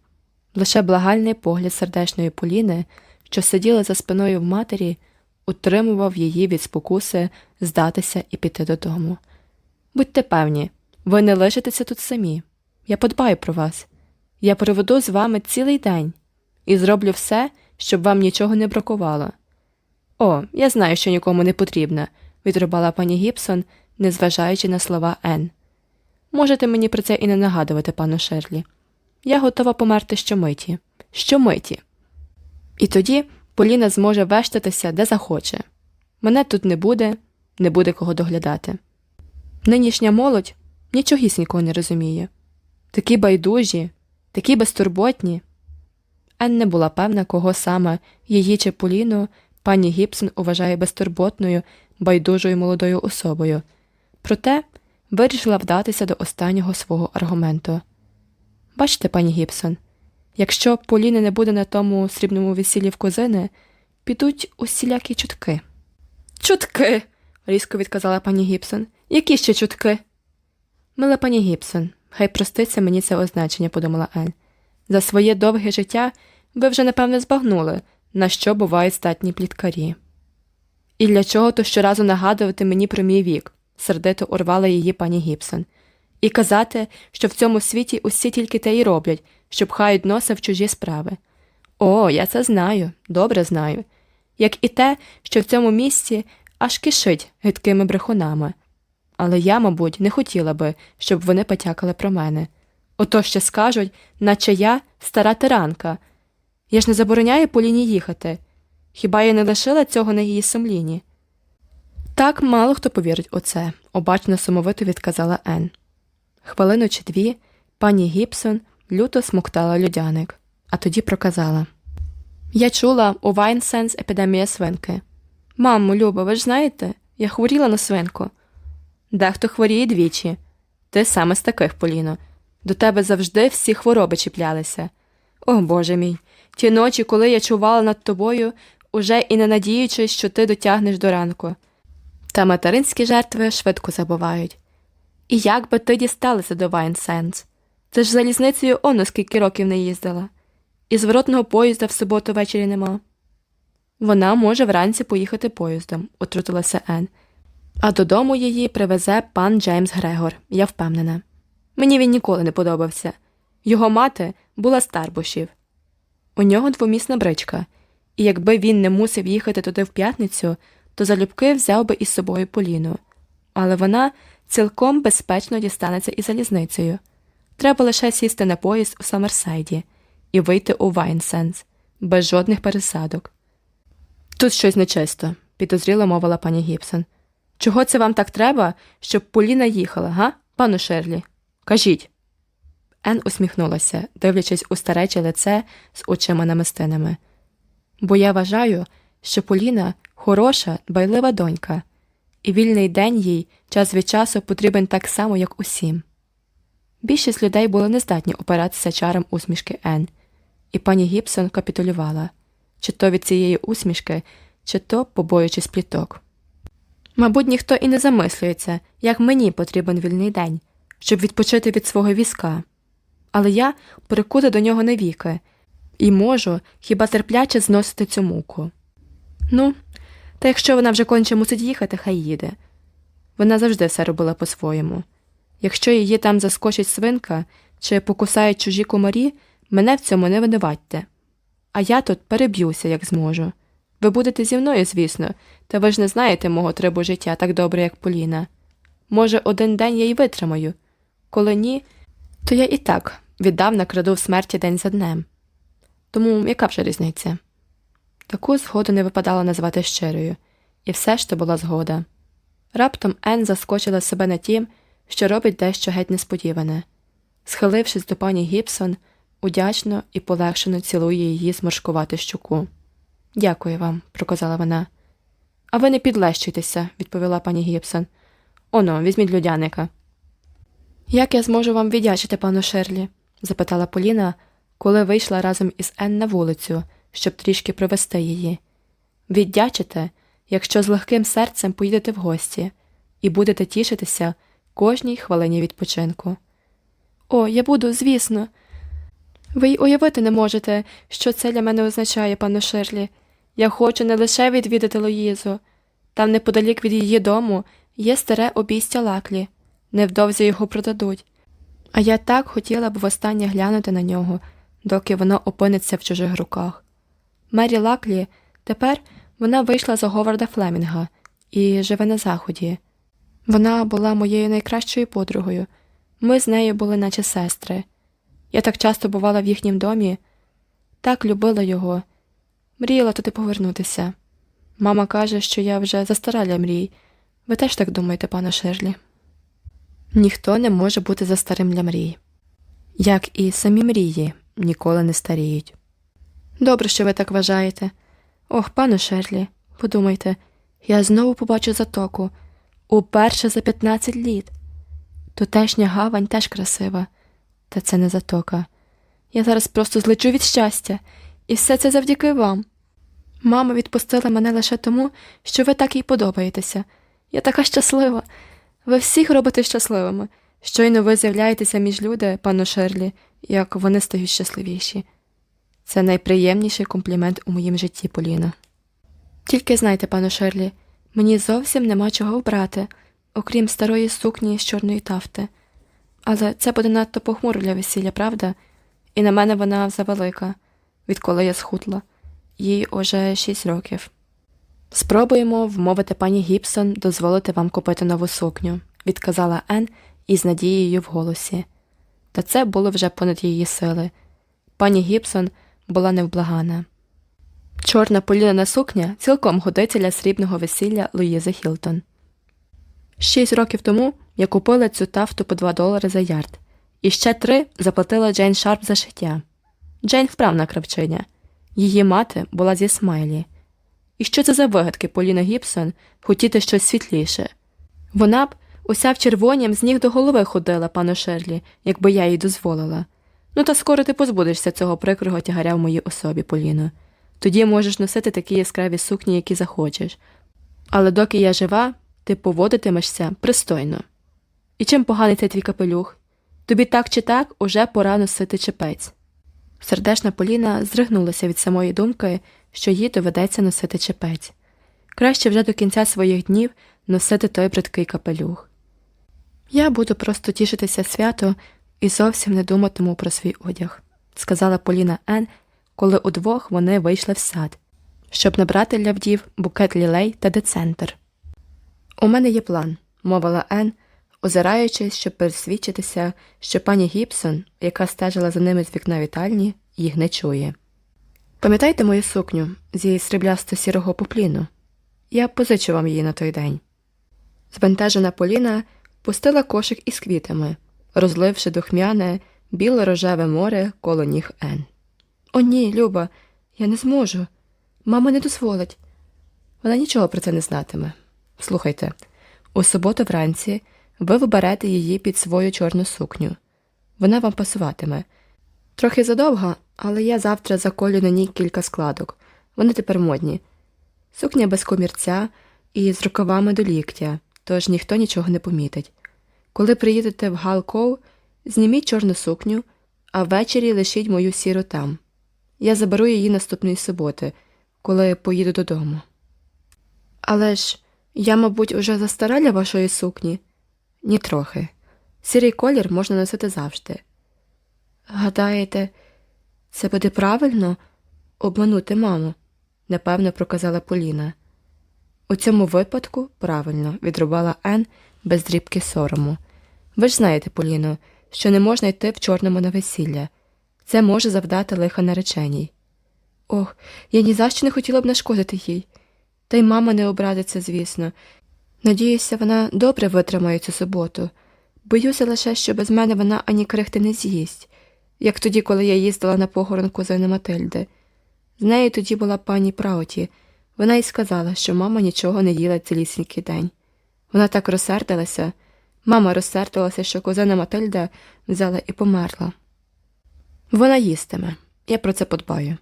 Лише благальний погляд сердечної Поліни, що сиділа за спиною в матері, утримував її від спокуси здатися і піти додому. Будьте певні, ви не лишитеся тут самі. Я подбаю про вас. Я проведу з вами цілий день і зроблю все, щоб вам нічого не бракувало. О, я знаю, що нікому не потрібна, відрубала пані Гібсон, незважаючи на слова Ен. Можете мені про це і не нагадувати, пану Шерлі. Я готова померти щомиті. Щомиті. І тоді Поліна зможе вештатися, де захоче. Мене тут не буде, не буде кого доглядати. Нинішня молодь нічогісінького не розуміє. Такі байдужі, такі безтурботні. Ен не була певна, кого саме її чи Поліну пані Гібсон вважає безтурботною, байдужою молодою особою, проте вирішила вдатися до останнього свого аргументу. Бачите, пані Гібсон, якщо Поліни не буде на тому срібному весіллі в козини, підуть усілякі чутки. Чутки. різко відказала пані Гібсон. Які ще чутки? Мила пані Гібсон, хай проститься мені це означення, подумала Ен. За своє довге життя ви вже, напевне, збагнули, на що бувають статні пліткарі. І для чого то щоразу нагадувати мені про мій вік, сердито урвала її пані Гібсон, і казати, що в цьому світі усі тільки те й роблять, що пхають носа в чужі справи. О, я це знаю, добре знаю, як і те, що в цьому місці аж кишить гидкими брехунами. Але я, мабуть, не хотіла би, щоб вони потякали про мене. Ото ще скажуть, наче я стара тиранка. Я ж не забороняю Поліні їхати. Хіба я не лишила цього на її сумлінні? Та мало хто повірить у це, обачно сумовито відказала Ен. Хвилину чи дві пані Гібсон люто смоктала льодяник, а тоді проказала Я чула у Вайтсендс епідемія свинки. Мамо, Люба, ви ж знаєте, я хворіла на свинку. Дехто хворіє двічі. Ти саме з таких, Поліно. До тебе завжди всі хвороби чіплялися. О Боже мій, ті ночі, коли я чувала над тобою, уже і не надіючись, що ти дотягнеш до ранку. Та материнські жертви швидко забувають. І як би ти дісталася до Вайтсендс? Ти ж залізницею оно скільки років не їздила, і зворотного поїзда в суботу ввечері нема. Вона може вранці поїхати поїздом, отрутилася Ен. А додому її привезе пан Джеймс Грегор, я впевнена. Мені він ніколи не подобався. Його мати була з Тарбушів. У нього двомісна бричка, і якби він не мусив їхати туди в п'ятницю, то залюбки взяв би із собою Поліну. Але вона цілком безпечно дістанеться із залізницею. Треба лише сісти на поїзд у Саммерсайді і вийти у Вайтсендс без жодних пересадок. Тут щось нечисто, підозріло мовила пані Гібсон. Чого це вам так треба, щоб Поліна їхала, га, панно Шерлі? Кажіть. Ен усміхнулася, дивлячись у старече лице з очима намистинами. Бо я вважаю, що Поліна хороша, дбайлива донька, і вільний день їй час від часу потрібен так само, як усім. Більшість людей були нездатні опиратися чарам усмішки Ен, і пані Гібсон капітулювала чи то від цієї усмішки, чи то побоюючись пліток. Мабуть, ніхто і не замислюється, як мені потрібен вільний день, щоб відпочити від свого візка, але я прикута до нього навіки і можу хіба терпляче зносити цю муку. Ну, та якщо вона вже конче мусить їхати, хай їде. Вона завжди все робила по-своєму. Якщо її там заскочить свинка чи покусають чужі комарі, мене в цьому не винуватьте. А я тут переб'юся, як зможу. Ви будете зі мною, звісно, та ви ж не знаєте мого трибу життя так добре, як Поліна. Може, один день я й витримаю. Коли ні, то я і так віддав краду в смерті день за днем. Тому яка вже різниця? Таку згоду не випадало назвати щирою, і все ж то була згода. Раптом Ен заскочила себе на тім, що робить дещо геть несподіване. Схилившись до пані Гібсон, удячно і полегшено цілує її зморшкувати щуку. Дякую вам, проказала вона. А ви не підлещуйтеся, відповіла пані Гібсон. Оно, візьміть людяника. Як я зможу вам віддячити, пану Шерлі? запитала Поліна, коли вийшла разом із Ен на вулицю, щоб трішки провести її. Віддячите, якщо з легким серцем поїдете в гості і будете тішитися кожній хвилині відпочинку. О, я буду, звісно. Ви й уявити не можете, що це для мене означає, пану Шерлі. Я хочу не лише відвідати Луїзу. Там, неподалік від її дому, є старе обійстя лаклі, невдовзі його продадуть. А я так хотіла б востаннє глянути на нього, доки воно опиниться в чужих руках. Мері Лаклі тепер вона вийшла за Говарда Флемінга і живе на заході. Вона була моєю найкращою подругою. Ми з нею були, наче сестри. Я так часто бувала в їхнім домі, так любила його, мріяла туди повернутися. Мама каже, що я вже застара мрій. Ви теж так думаєте, пане Шерлі? Ніхто не може бути за старим для мрій, як і самі мрії ніколи не старіють. Добре, що ви так вважаєте. Ох, пане Шерлі, подумайте, я знову побачу затоку уперше за 15 літ. Тутешня гавань теж красива, та це не затока. Я зараз просто злечу від щастя, і все це завдяки вам. Мама відпустила мене лише тому, що ви так їй подобаєтеся. Я така щаслива. Ви всіх робите щасливими. Щойно ви з'являєтеся між люди, пану Шерлі, як вони стають щасливіші. Це найприємніший комплімент у моїм житті, Поліна. Тільки знайте, пану Шерлі, мені зовсім нема чого вбрати, окрім старої сукні з чорної тафти. Але це буде надто похмуро для весілля, правда? І на мене вона завелика, відколи я схудла, їй уже шість років. Спробуємо вмовити пані Гібсон дозволити вам купити нову сукню, відказала Ен із надією в голосі. Та це було вже понад її сили. Пані Гібсон була невблаганна. Чорна Полінина сукня цілком годиться для срібного весілля Луїзи Хілтон. Шість років тому я купила цю тафту по два долари за ярд, і ще три заплатила Джейн Шарп за шиття. Джейн вправна кравчиня. Її мати була зі Смайлі. І що це за вигадки Поліна Гібсон хотіти щось світліше? Вона б уся в червонім з ніг до голови ходила, пану Шерлі, якби я їй дозволила. Ну, та скоро ти позбудешся цього прикрого тягаря в моїй особі, Поліно. Тоді можеш носити такі яскраві сукні, які захочеш. Але доки я жива, ти поводитимешся пристойно. І чим поганий цей твій капелюх? Тобі так чи так уже пора носити чепець. Сердешна Поліна зригнулася від самої думки, що їй доведеться носити чепець. Краще вже до кінця своїх днів носити той бридкий капелюх. Я буду просто тішитися свято і зовсім не думатиму про свій одяг, сказала Поліна Ен, коли удвох вони вийшли в сад, щоб набрати для вдів букет лілей та децентр. У мене є план, мовила Ен, озираючись, щоб пересвідчитися, що пані Гібсон, яка стежила за ними з вікна вітальні, їх не чує. Пам'ятаєте мою сукню зі сріблясто сірого попліну? Я позичу вам її на той день. Збентежена Поліна пустила кошик із квітами, розливши духмяне, біло рожеве море коло ніг Ен. О, ні, Люба, я не зможу. Мама не дозволить. Вона нічого про це не знатиме. Слухайте, у суботу вранці ви виберете її під свою чорну сукню. Вона вам пасуватиме. Трохи задовго, але я завтра заколю на ній кілька складок. Вони тепер модні. Сукня без комірця і з рукавами до ліктя, тож ніхто нічого не помітить. Коли приїдете в Галков, зніміть чорну сукню, а ввечері лишіть мою сіру там. Я заберу її наступної суботи, коли поїду додому. Але ж я, мабуть, уже застара для вашої сукні? Нітрохи. Сірий колір можна носити завжди. Гадаєте, це буде правильно обманути маму? напевно, проказала Поліна. У цьому випадку правильно відрубала Ен без дрібки сорому. Ви ж знаєте, Поліно, що не можна йти в чорному на весілля. Це може завдати лиха нареченій. Ох, я ні за що не хотіла б нашкодити їй. Та й мама не обрадиться, звісно. Надіюся, вона добре витримає цю суботу. Боюся лише, що без мене вона ані крихти не з'їсть, як тоді, коли я їздила на похорон кузини Матильди. З нею тоді була пані Прауті. Вона й сказала, що мама нічого не їла цілісінький день. Вона так розсердилася. Мама розсердилася, що кузина Матильда взяла і померла. Вона їстиме, я про це подбаю.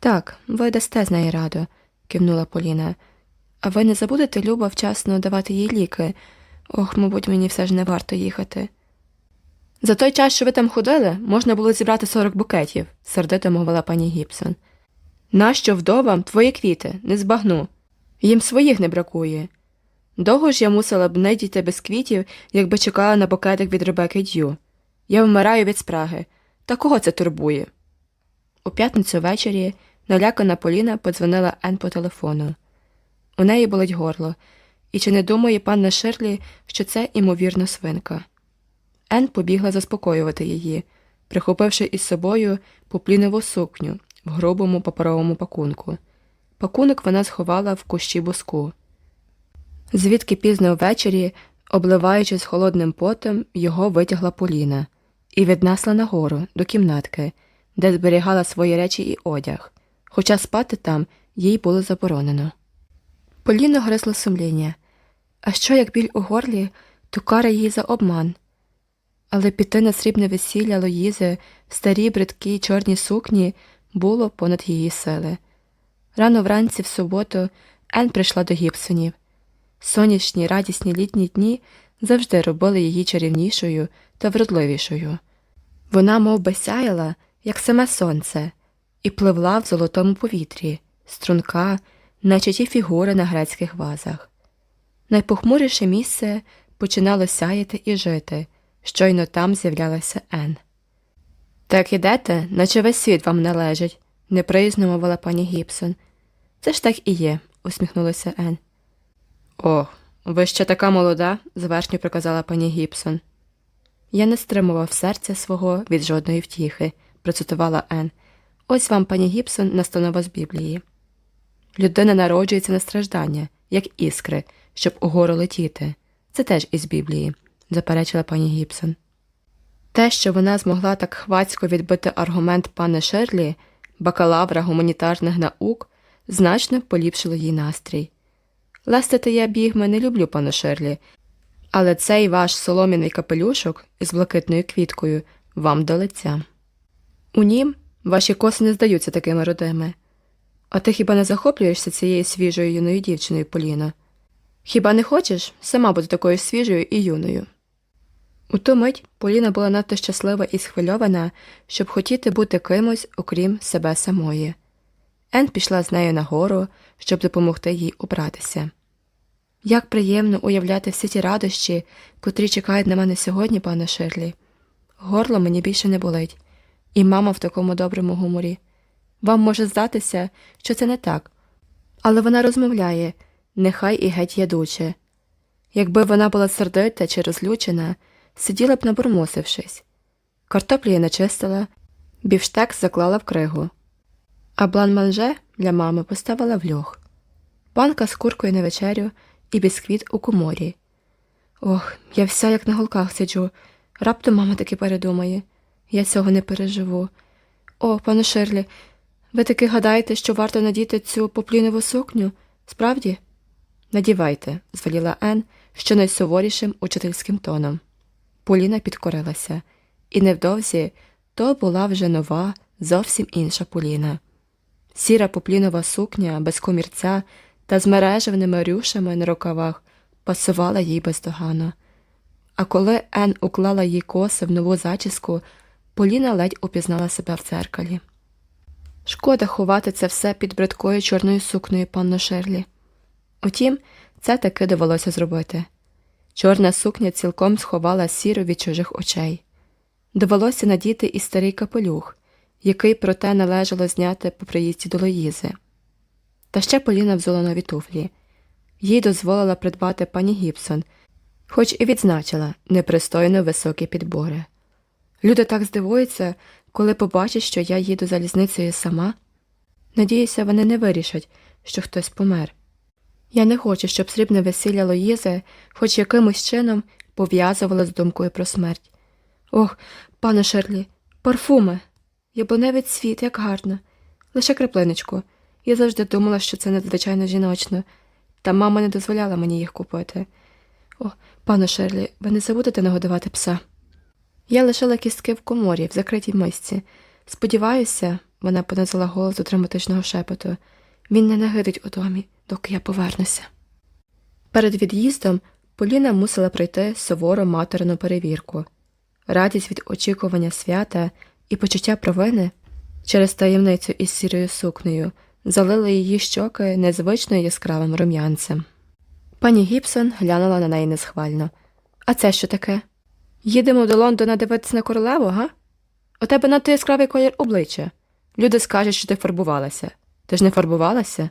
Так, ви дасте з неї раду, кивнула Поліна. А ви не забудете, Люба, вчасно давати їй ліки. Ох, мабуть, мені все ж не варто їхати. За той час, що ви там ходили, можна було зібрати сорок букетів, сердито мовила пані Гібсон. Нащо вдовам твої квіти, не збагну. Їм своїх не бракує. Довго ж я мусила б не дійти без квітів, якби чекала на букетик від Ребеки Д'ю. Я вмираю від спраги. Та кого це турбує? У п'ятницю ввечері налякана Поліна подзвонила Ен по телефону. У неї болить горло, і чи не думає панна Ширлі, що це, імовірно, свинка. Ен побігла заспокоювати її, прихопивши із собою попліневу сукню в грубому паперовому пакунку. Пакунок вона сховала в кущі буску, звідки пізно ввечері, обливаючись холодним потом, його витягла Поліна і віднесла нагору до кімнатки, де зберігала свої речі і одяг, хоча спати там їй було заборонено. Поліно гризло сумління. А що, як біль у горлі, то кара її за обман. Але піти на срібне весілля Лоїзи в старій бридкій чорній сукні було понад її сили. Рано вранці в суботу Ен прийшла до Гібсонів. Сонячні радісні літні дні завжди робили її чарівнішою та вродливішою. Вона мов би, сяяла, як саме сонце, і пливла в золотому повітрі, струнка, наче ті фігури на грецьких вазах. Найпохмуріше місце починало сяяти і жити, щойно там з'являлася Ен. Так ідете, наче весь світ вам належить, неприязно мовила пані Гібсон. Це ж так і є, усміхнулася Ен. Ох, ви ще така молода, зверхньо проказала пані Гібсон. Я не стримував серця свого від жодної втіхи, процитувала Ен. Ось вам, пані Гібсон, настанова з Біблії. Людина народжується на страждання, як іскри, щоб угору летіти. Це теж із Біблії, заперечила пані Гібсон. Те, що вона змогла так хвацько відбити аргумент пана Шерлі, бакалавра гуманітарних наук, значно поліпшило їй настрій. Лестити я бігми не люблю, пане Шерлі, але цей ваш солом'яний капелюшок із блакитною квіткою вам до лиця. У нім ваші коси не здаються такими родими. А ти хіба не захоплюєшся цією свіжою юною дівчиною, Поліно? Хіба не хочеш сама бути такою свіжою і юною? У ту мить Поліна була надто щаслива і схвильована, щоб хотіти бути кимось, окрім себе самої. Ен пішла з нею нагору, щоб допомогти їй убратися. Як приємно уявляти всі ті радощі, котрі чекають на мене сьогодні, пане Ширлі. Горло мені більше не болить, і мама в такому доброму гуморі. Вам може здатися, що це не так, але вона розмовляє нехай і геть ядуче. Якби вона була сердита чи розлючена, сиділа б набурмосившись. Картоплю я начистила, бівштекс заклала в кригу, а блан-манже для мами поставила в льох, банка з куркою на вечерю і бісквіт у коморі. Ох, я вся як на голках сиджу. Раптом мама таки передумає. Я цього не переживу. О, пане Ширлі, ви таки гадаєте, що варто надіти цю попліневу сукню? Справді? Надівайте, звеліла Ен що найсуворішим учительським тоном. Поліна підкорилася, і невдовзі то була вже нова, зовсім інша Поліна. Сіра поплінова сукня без комірця та з мережевними рюшами на рукавах пасувала їй бездоганно. А коли Ен уклала їй коси в нову зачіску, Поліна ледь упізнала себе в дзеркалі. Шкода ховати це все під бридкою чорною сукнею, панно Шерлі. Утім, це таки довелося зробити. Чорна сукня цілком сховала сіру від чужих очей. Довелося надіти і старий капелюх, який, проте, належало зняти по приїзді до Лоїзи. Та ще Поліна взула нові туфлі. Їй дозволила придбати пані Гібсон, хоч і відзначила непристойно високі підбори. Люди так здивуються, коли побачать, що я їду залізницею сама. Надіюся, вони не вирішать, що хтось помер. Я не хочу, щоб срібне весілля Лоїзи хоч якимось чином пов'язувало з думкою про смерть. Ох, пане Шерлі, парфуми. Яблуневий цвіт, як гарно. Лише краплиночку. Я завжди думала, що це надзвичайно жіночно, та мама не дозволяла мені їх купити. О, пане Шерлі, ви не забудете нагодувати пса. Я лишила кістки в коморі, в закритій мисці. Сподіваюся, вона понизила голос до драматичного шепоту. Він не нагидить у домі, доки я повернуся. Перед від'їздом Поліна мусила пройти сувору материну перевірку. Радість від очікування свята і почуття провини через таємницю із сірою сукнею залили її щоки незвично яскравим рум'янцем. Пані Гібсон глянула на неї несхвально. А це що таке? Їдемо до Лондона дивитися на королеву, га? У тебе надто яскравий колір обличчя. Люди скажуть, що ти фарбувалася. Ти ж не фарбувалася?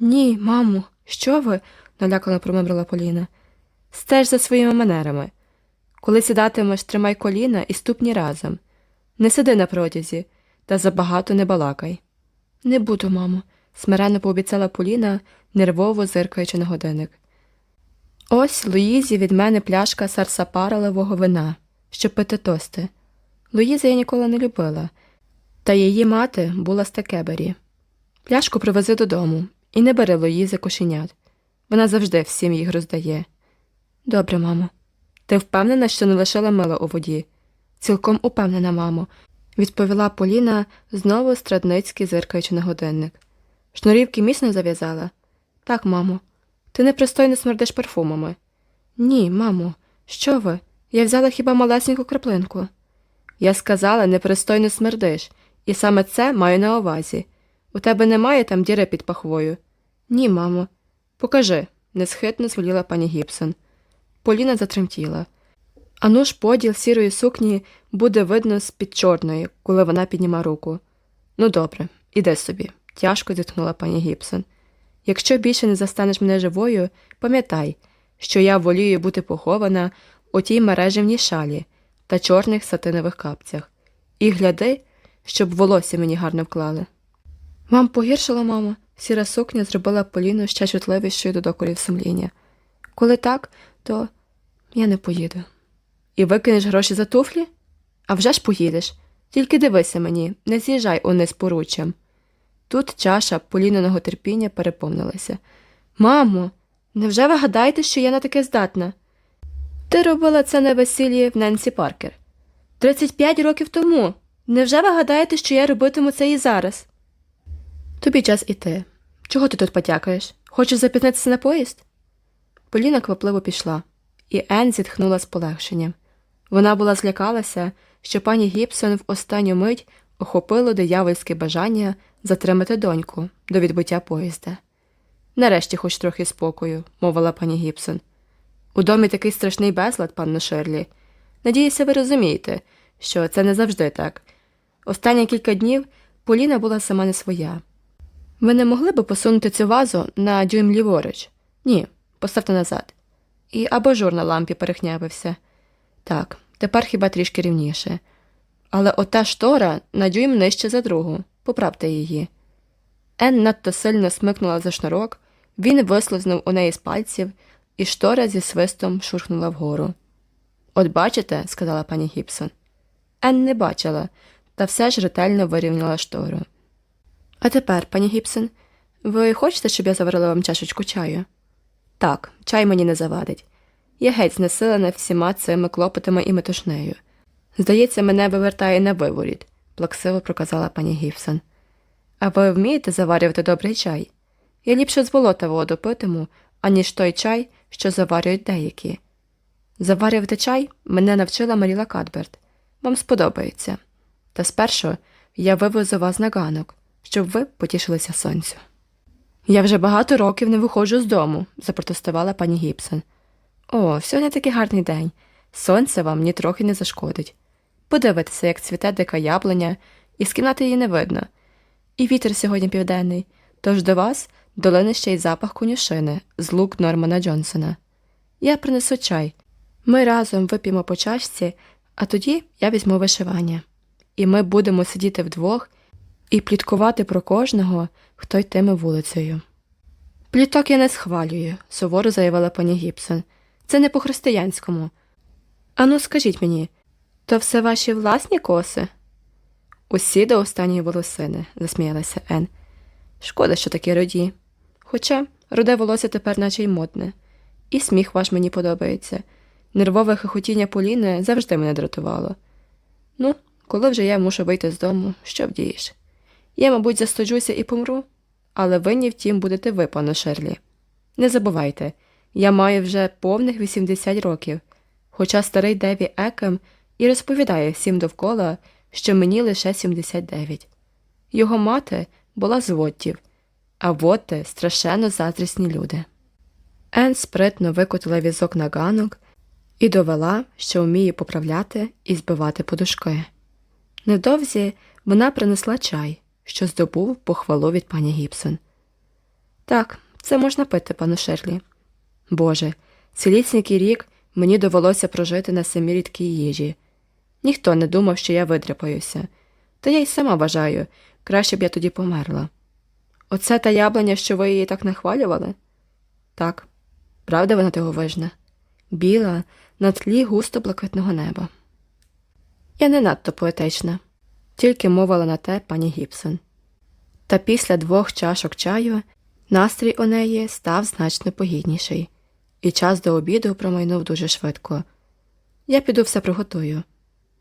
Ні, мамо, що ви? налякано промимрила Поліна. Стеж за своїми манерами. Коли сідатимеш, тримай коліна і ступні разом. Не сиди на протязі, та забагато не балакай. Не буду, мамо, смиренно пообіцяла Поліна, нервово зиркаючи на годинник. Ось Луїзі від мене пляшка сарсапаралевого вина, щоб пити тости. Луїза я ніколи не любила, та її мати була з Такебері. Пляшку привези додому і не бери Луїзи кошенят. Вона завжди всім їх роздає. Добре, мамо. Ти впевнена, що не лишила мила у воді? Цілком упевнена, мамо, відповіла Поліна, знову страдницьки зиркаючи на годинник. Шнурівки міцно зав'язала? Так, мамо. Ти непристойно смердиш парфумами. Ні, мамо, що ви? Я взяла хіба малесеньку краплинку. Я сказала, непристойно смердиш, і саме це маю на увазі. У тебе немає там діри під пахвою? Ні, мамо. Покажи, несхитно зволіла пані Гібсон. Поліна затремтіла. Ану ж поділ сірої сукні буде видно з під чорної, коли вона підніма руку. Ну, добре, іди собі, тяжко зітхнула пані Гібсон. Якщо більше не застанеш мене живою, пам'ятай, що я волію бути похована у тій мережевній шалі та чорних сатинових капцях, і гляди, щоб волосся мені гарно вклали. Вам погіршила, мамо, сіра сукня зробила Поліну ще чутливішою до докорів сумління. Коли так, то я не поїду. І викинеш гроші за туфлі? А вже ж поїдеш. Тільки дивися мені, не з'їжджай униз поруччям. Тут чаша Поліниного терпіння переповнилася. Мамо, невже ви гадаєте, що я на таке здатна? Ти робила це на весіллі в Ненсі Паркер. 35 років тому. Невже ви гадаєте, що я робитиму це і зараз? Тобі час іти. Чого ти тут потякаєш? Хочеш запізнитися на поїзд? Поліна квапливо пішла, і Ен зітхнула з полегшенням. Вона була злякалася, що пані Гібсон в останню мить охопило диявольське бажання затримати доньку до відбуття поїзда. Нарешті хоч трохи спокою, мовила пані Гібсон. У домі такий страшний безлад, панно Шерлі. Надіюся, ви розумієте, що це не завжди так. Останні кілька днів Поліна була сама не своя. Ви не могли б посунути цю вазу на дюйм ліворуч? Ні, поставте назад. І абажур на лампі перехнявився. Так, тепер хіба трішки рівніше. Але ота штора на дюйм нижче за другу. Поправте її. Ен надто сильно смикнула за шнурок, він вислизнув у неї з пальців, і штора зі свистом шурхнула вгору. От бачите, сказала пані Гібсон. Ен не бачила, та все ж ретельно вирівняла штору. А тепер, пані Гібсон, ви хочете, щоб я заварила вам чашечку чаю? Так, чай мені не завадить. Я геть знесилена всіма цими клопотами і метушнею. Здається, мене вивертає на виворіт, плаксиво проказала пані Гібсон. А ви вмієте заварювати добрий чай? Я ліпше з болота воду питиму, аніж той чай, що заварюють деякі. Заварювати чай мене навчила Маріла Кадберт. Вам сподобається. Та спершу я вивезу вас на ганок, щоб ви потішилися сонцю. Я вже багато років не виходжу з дому, запротестувала пані Гібсон. О, сьогодні такий гарний день. Сонце вам нітрохи не зашкодить. Подивитися, як цвіте дика яблуня, і з кімнати її не видно. І вітер сьогодні південний, тож до вас долине ще й запах конюшини з лук Нормана Джонсона. Я принесу чай. Ми разом вип'ємо по чашці, а тоді я візьму вишивання. І ми будемо сидіти вдвох і пліткувати про кожного, хто йтиме вулицею. Пліток я не схвалюю, суворо заявила пані Гібсон. Це не по-християнському. Ану, скажіть мені, то все ваші власні коси? Усі до останньої волосини, засміялася Ен. Шкода, що такі роді. Хоча руде волосся тепер наче й модне, і сміх ваш мені подобається. Нервове хихотіння Поліни завжди мене дратувало. Ну, коли вже я мушу вийти з дому, що вдієш? Я, мабуть, застуджуся і помру, але винні втім будете ви, пане Шерлі. Не забувайте, я маю вже повних 80 років, хоча старий Деві Екем і розповідає всім довкола, що мені лише 79. Його мати була з Воттів, а Вотти страшенно заздрісні люди. Ен спритно викотила візок на ганок і довела, що вміє поправляти і збивати подушки. Невдовзі вона принесла чай, що здобув похвалу від пані Гібсон. Так, це можна пити, пану Шерлі. Боже, цілісінький рік мені довелося прожити на самій рідкій їжі. Ніхто не думав, що я видряпаюся, та я й сама вважаю, краще б я тоді померла. Оце та яблуня, що ви її так нахвалювали? Так, правда вона дивовижна, біла на тлі густо блакитного неба. Я не надто поетична, тільки мовила на те пані Гібсон. Та після двох чашок чаю настрій у неї став значно погідніший, і час до обіду промайнув дуже швидко. Я піду все приготую,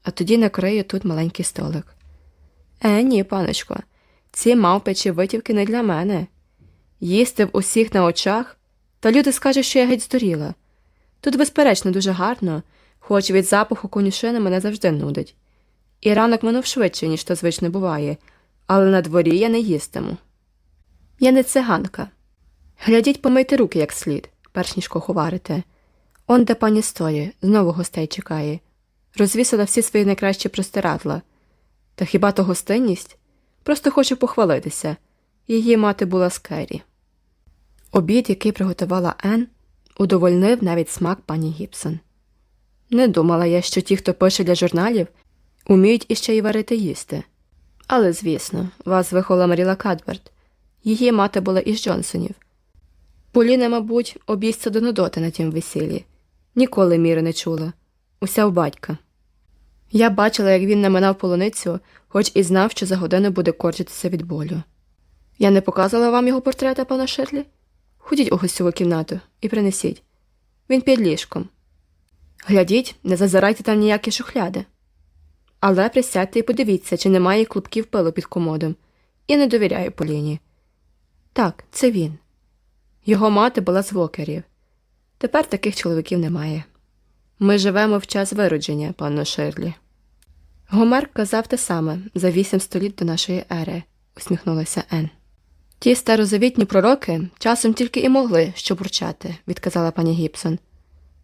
а тоді накрию тут маленький столик. Е, ні, паночко, ці мавпичі витівки не для мене. Їсти в усіх на очах, та люди скажуть, що я геть здуріла. Тут, безперечно, дуже гарно, хоч від запаху конюшини мене завжди нудить. І ранок минув швидше, ніж то звично буває, але на дворі я не їстиму. Я не циганка. Глядіть, помийте руки як слід, перш ніж куховарите. Он де пані стоє, знову гостей чекає. Розвісила всі свої найкращі простирадла. Та хіба то гостинність? Просто хочу похвалитися. Її мати була з Керрі. Обід, який приготувала Ен, удовольнив навіть смак пані Гібсон. Не думала я, що ті, хто пише для журналів, уміють іще й варити їсти. Але, звісно, вас виховала Маріла Кадберт. Її мати була із Джонсонів. Поліна, мабуть, обійсться до нудоти на тім весіллі. Ніколи міри не чула. Уся в батька. Я бачила, як він наминав полуницю, хоч і знав, що за годину буде корчитися від болю. Я не показувала вам його портрета, пана Шерлі? Ходіть у гостьову кімнату і принесіть. Він під ліжком. Глядіть, не зазирайте там ніякі шухляди. Але присядьте і подивіться, чи немає клубків пилу під комодом. Я не довіряю Поліні. Так, це він. Його мати була з вокерів. Тепер таких чоловіків немає. Ми живемо в час виродження, панно Ширлі. Гомер казав те саме за вісім століть до нашої ери, усміхнулася Ен. Ті старозавітні пророки часом тільки і могли що бурчати, відказала пані Гібсон.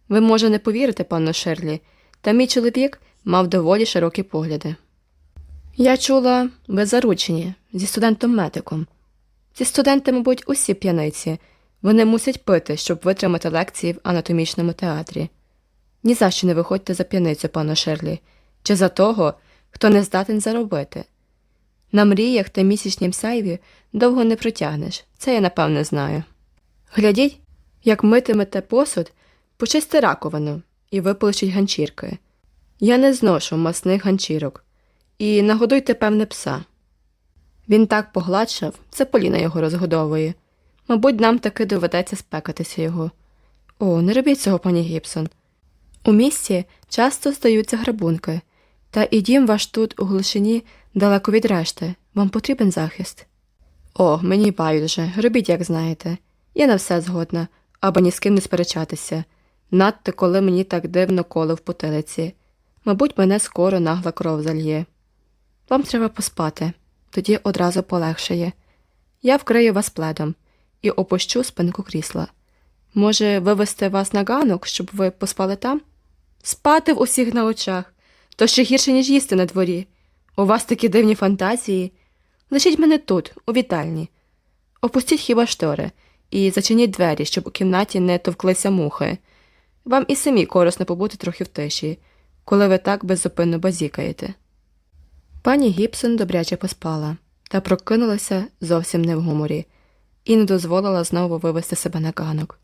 Ви, може, не повірите, панно Шерлі, та мій чоловік мав доволі широкі погляди. Я чула, ви заручені зі студентом медиком. Ці студенти, мабуть, усі п'яниці. Вони мусять пити, щоб витримати лекції в анатомічному театрі. Ні за що не виходьте за п'яницю, пане Шерлі, чи за того, хто не здатен заробити. На мріях та місячнім сяйві довго не протягнеш, це я напевне знаю. Глядіть, як митимете посуд, почисти раковину і виполощіть ганчірки. Я не зношу масних ганчірок. І нагодуйте, певне, пса. Він так погладшав, це Поліна його розгодовує. Мабуть, нам таки доведеться спекатися його. О, не робіть цього, пані Гібсон. У місті часто стаються грабунки, та і дім ваш тут у глушині далеко від решти. Вам потрібен захист. О, мені байдуже, робіть, як знаєте. Я на все згодна, аби ні з ким не сперечатися. Надто коли мені так дивно коло в потилиці. Мабуть, мене скоро нагла кров зальє. Вам треба поспати, тоді одразу полегшає. Я вкрию вас пледом і опущу спинку крісла. Може, вивести вас на ганок, щоб ви поспали там? Спати в усіх на очах, то ще гірше, ніж їсти на дворі. У вас такі дивні фантазії. Лишіть мене тут, у вітальні. Опустіть хіба штори і зачиніть двері, щоб у кімнаті не товклися мухи. Вам і самі корисно побути трохи в тиші, коли ви так беззупинно базікаєте. Пані Гібсон добряче поспала та прокинулася зовсім не в гуморі і не дозволила знову вивести себе на ганок.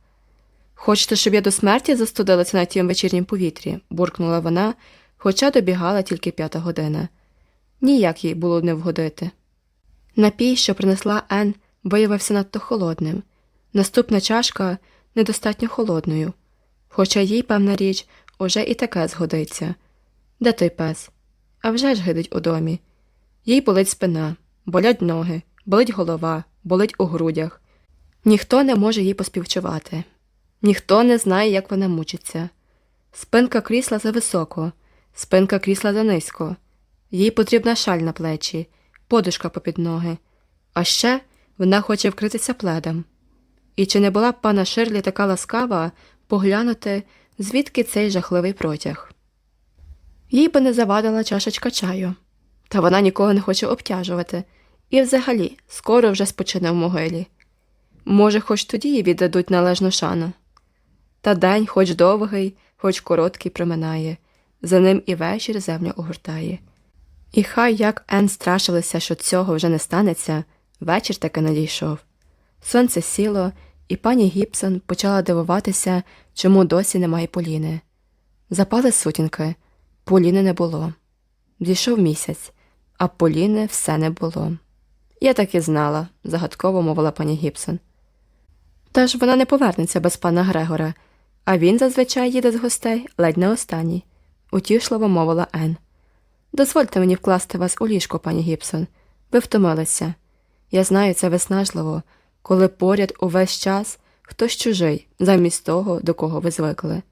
Хочете, щоб я до смерті застудилася на тім вечірнім повітрі, буркнула вона, хоча добігала тільки п'ята година. Ніяк їй було не вгодити. Напій, що принесла Ен, виявився надто холодним. Наступна чашка недостатньо холодною, хоча їй, певна річ, уже і таке згодиться. Де той пес? А вже ж гидить у домі. Їй болить спина, болять ноги, болить голова, болить у грудях. Ніхто не може їй поспівчувати, ніхто не знає, як вона мучиться. Спинка крісла зависоко, спинка крісла занизько. Їй потрібна шаль на плечі, подушка попід ноги, а ще вона хоче вкритися пледом. І чи не була б пана Ширлі така ласкава поглянути, звідки цей жахливий протяг? Їй би не завадила чашечка чаю, та вона нікого не хоче обтяжувати, і взагалі скоро вже спочине в могилі. Може, хоч тоді їй віддадуть належну шану. Та день, хоч довгий, хоч короткий, проминає, за ним і вечір землю огортає. І хай як Ен страшилася, що цього вже не станеться, вечір таки надійшов. Сонце сіло, і пані Гібсон почала дивуватися, чому досі немає Поліни. Запали сутінки, Поліни не було. Зійшов місяць, а Поліни все не було. Я так і знала, загадково мовила пані Гібсон. Та ж вона не повернеться без пана Грегора, а він зазвичай їде з гостей ледь не останній, утішливо мовила Ен. Дозвольте мені вкласти вас у ліжко, пані Гібсон. Ви втомилися. Я знаю, це виснажливо, коли поряд увесь час хтось чужий, замість того, до кого ви звикли.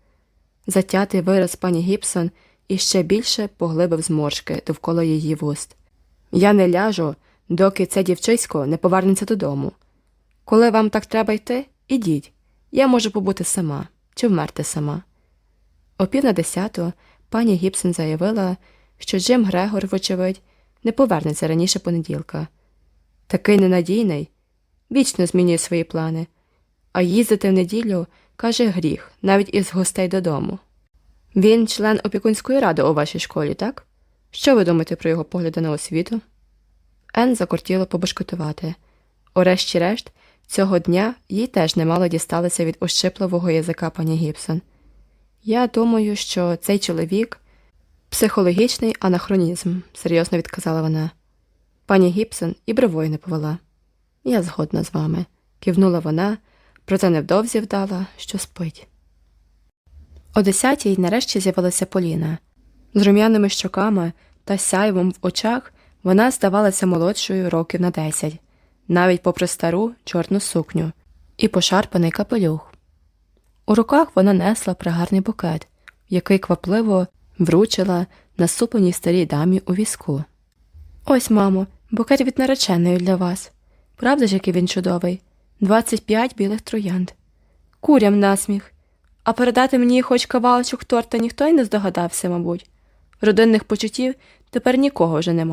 Затятий вираз пані Гібсон іще більше поглибив зморшки довкола її вуст. Я не ляжу, доки це дівчисько не повернеться додому. Коли вам так треба йти, ідіть. Я можу побути сама чи вмерти сама. О пів на десяту пані Гібсон заявила, що Джим Грегор, вочевидь, не повернеться раніше понеділка. Такий ненадійний, вічно змінює свої плани, а їздити в неділю каже гріх, навіть із гостей додому. Він член опікунської ради у вашій школі, так? Що ви думаєте про його погляди на освіту? Ен закортіло побешкотувати. Урешті-решт, цього дня їй теж немало дісталося від ощипливого язика пані Гібсон. Я думаю, що цей чоловік психологічний анахронізм, серйозно відказала вона. Пані Гібсон і бровою не повела. Я згодна з вами, кивнула вона, проте невдовзі вдала, що спить. О десятій нарешті з'явилася Поліна. З рум'яними щоками та сяйвом в очах вона здавалася молодшою років на десять, навіть попри стару чорну сукню і пошарпаний капелюх. У руках вона несла пригарний букет, який квапливо вручила насупленій старій дамі у візку. Ось, мамо, букет від нареченої для вас. Правда ж, який він чудовий? 25 білих троянд. Курям насміх. А передати мені хоч кавалочок торта ніхто й не здогадався, мабуть. Родинних почуттів тепер нікого вже нема.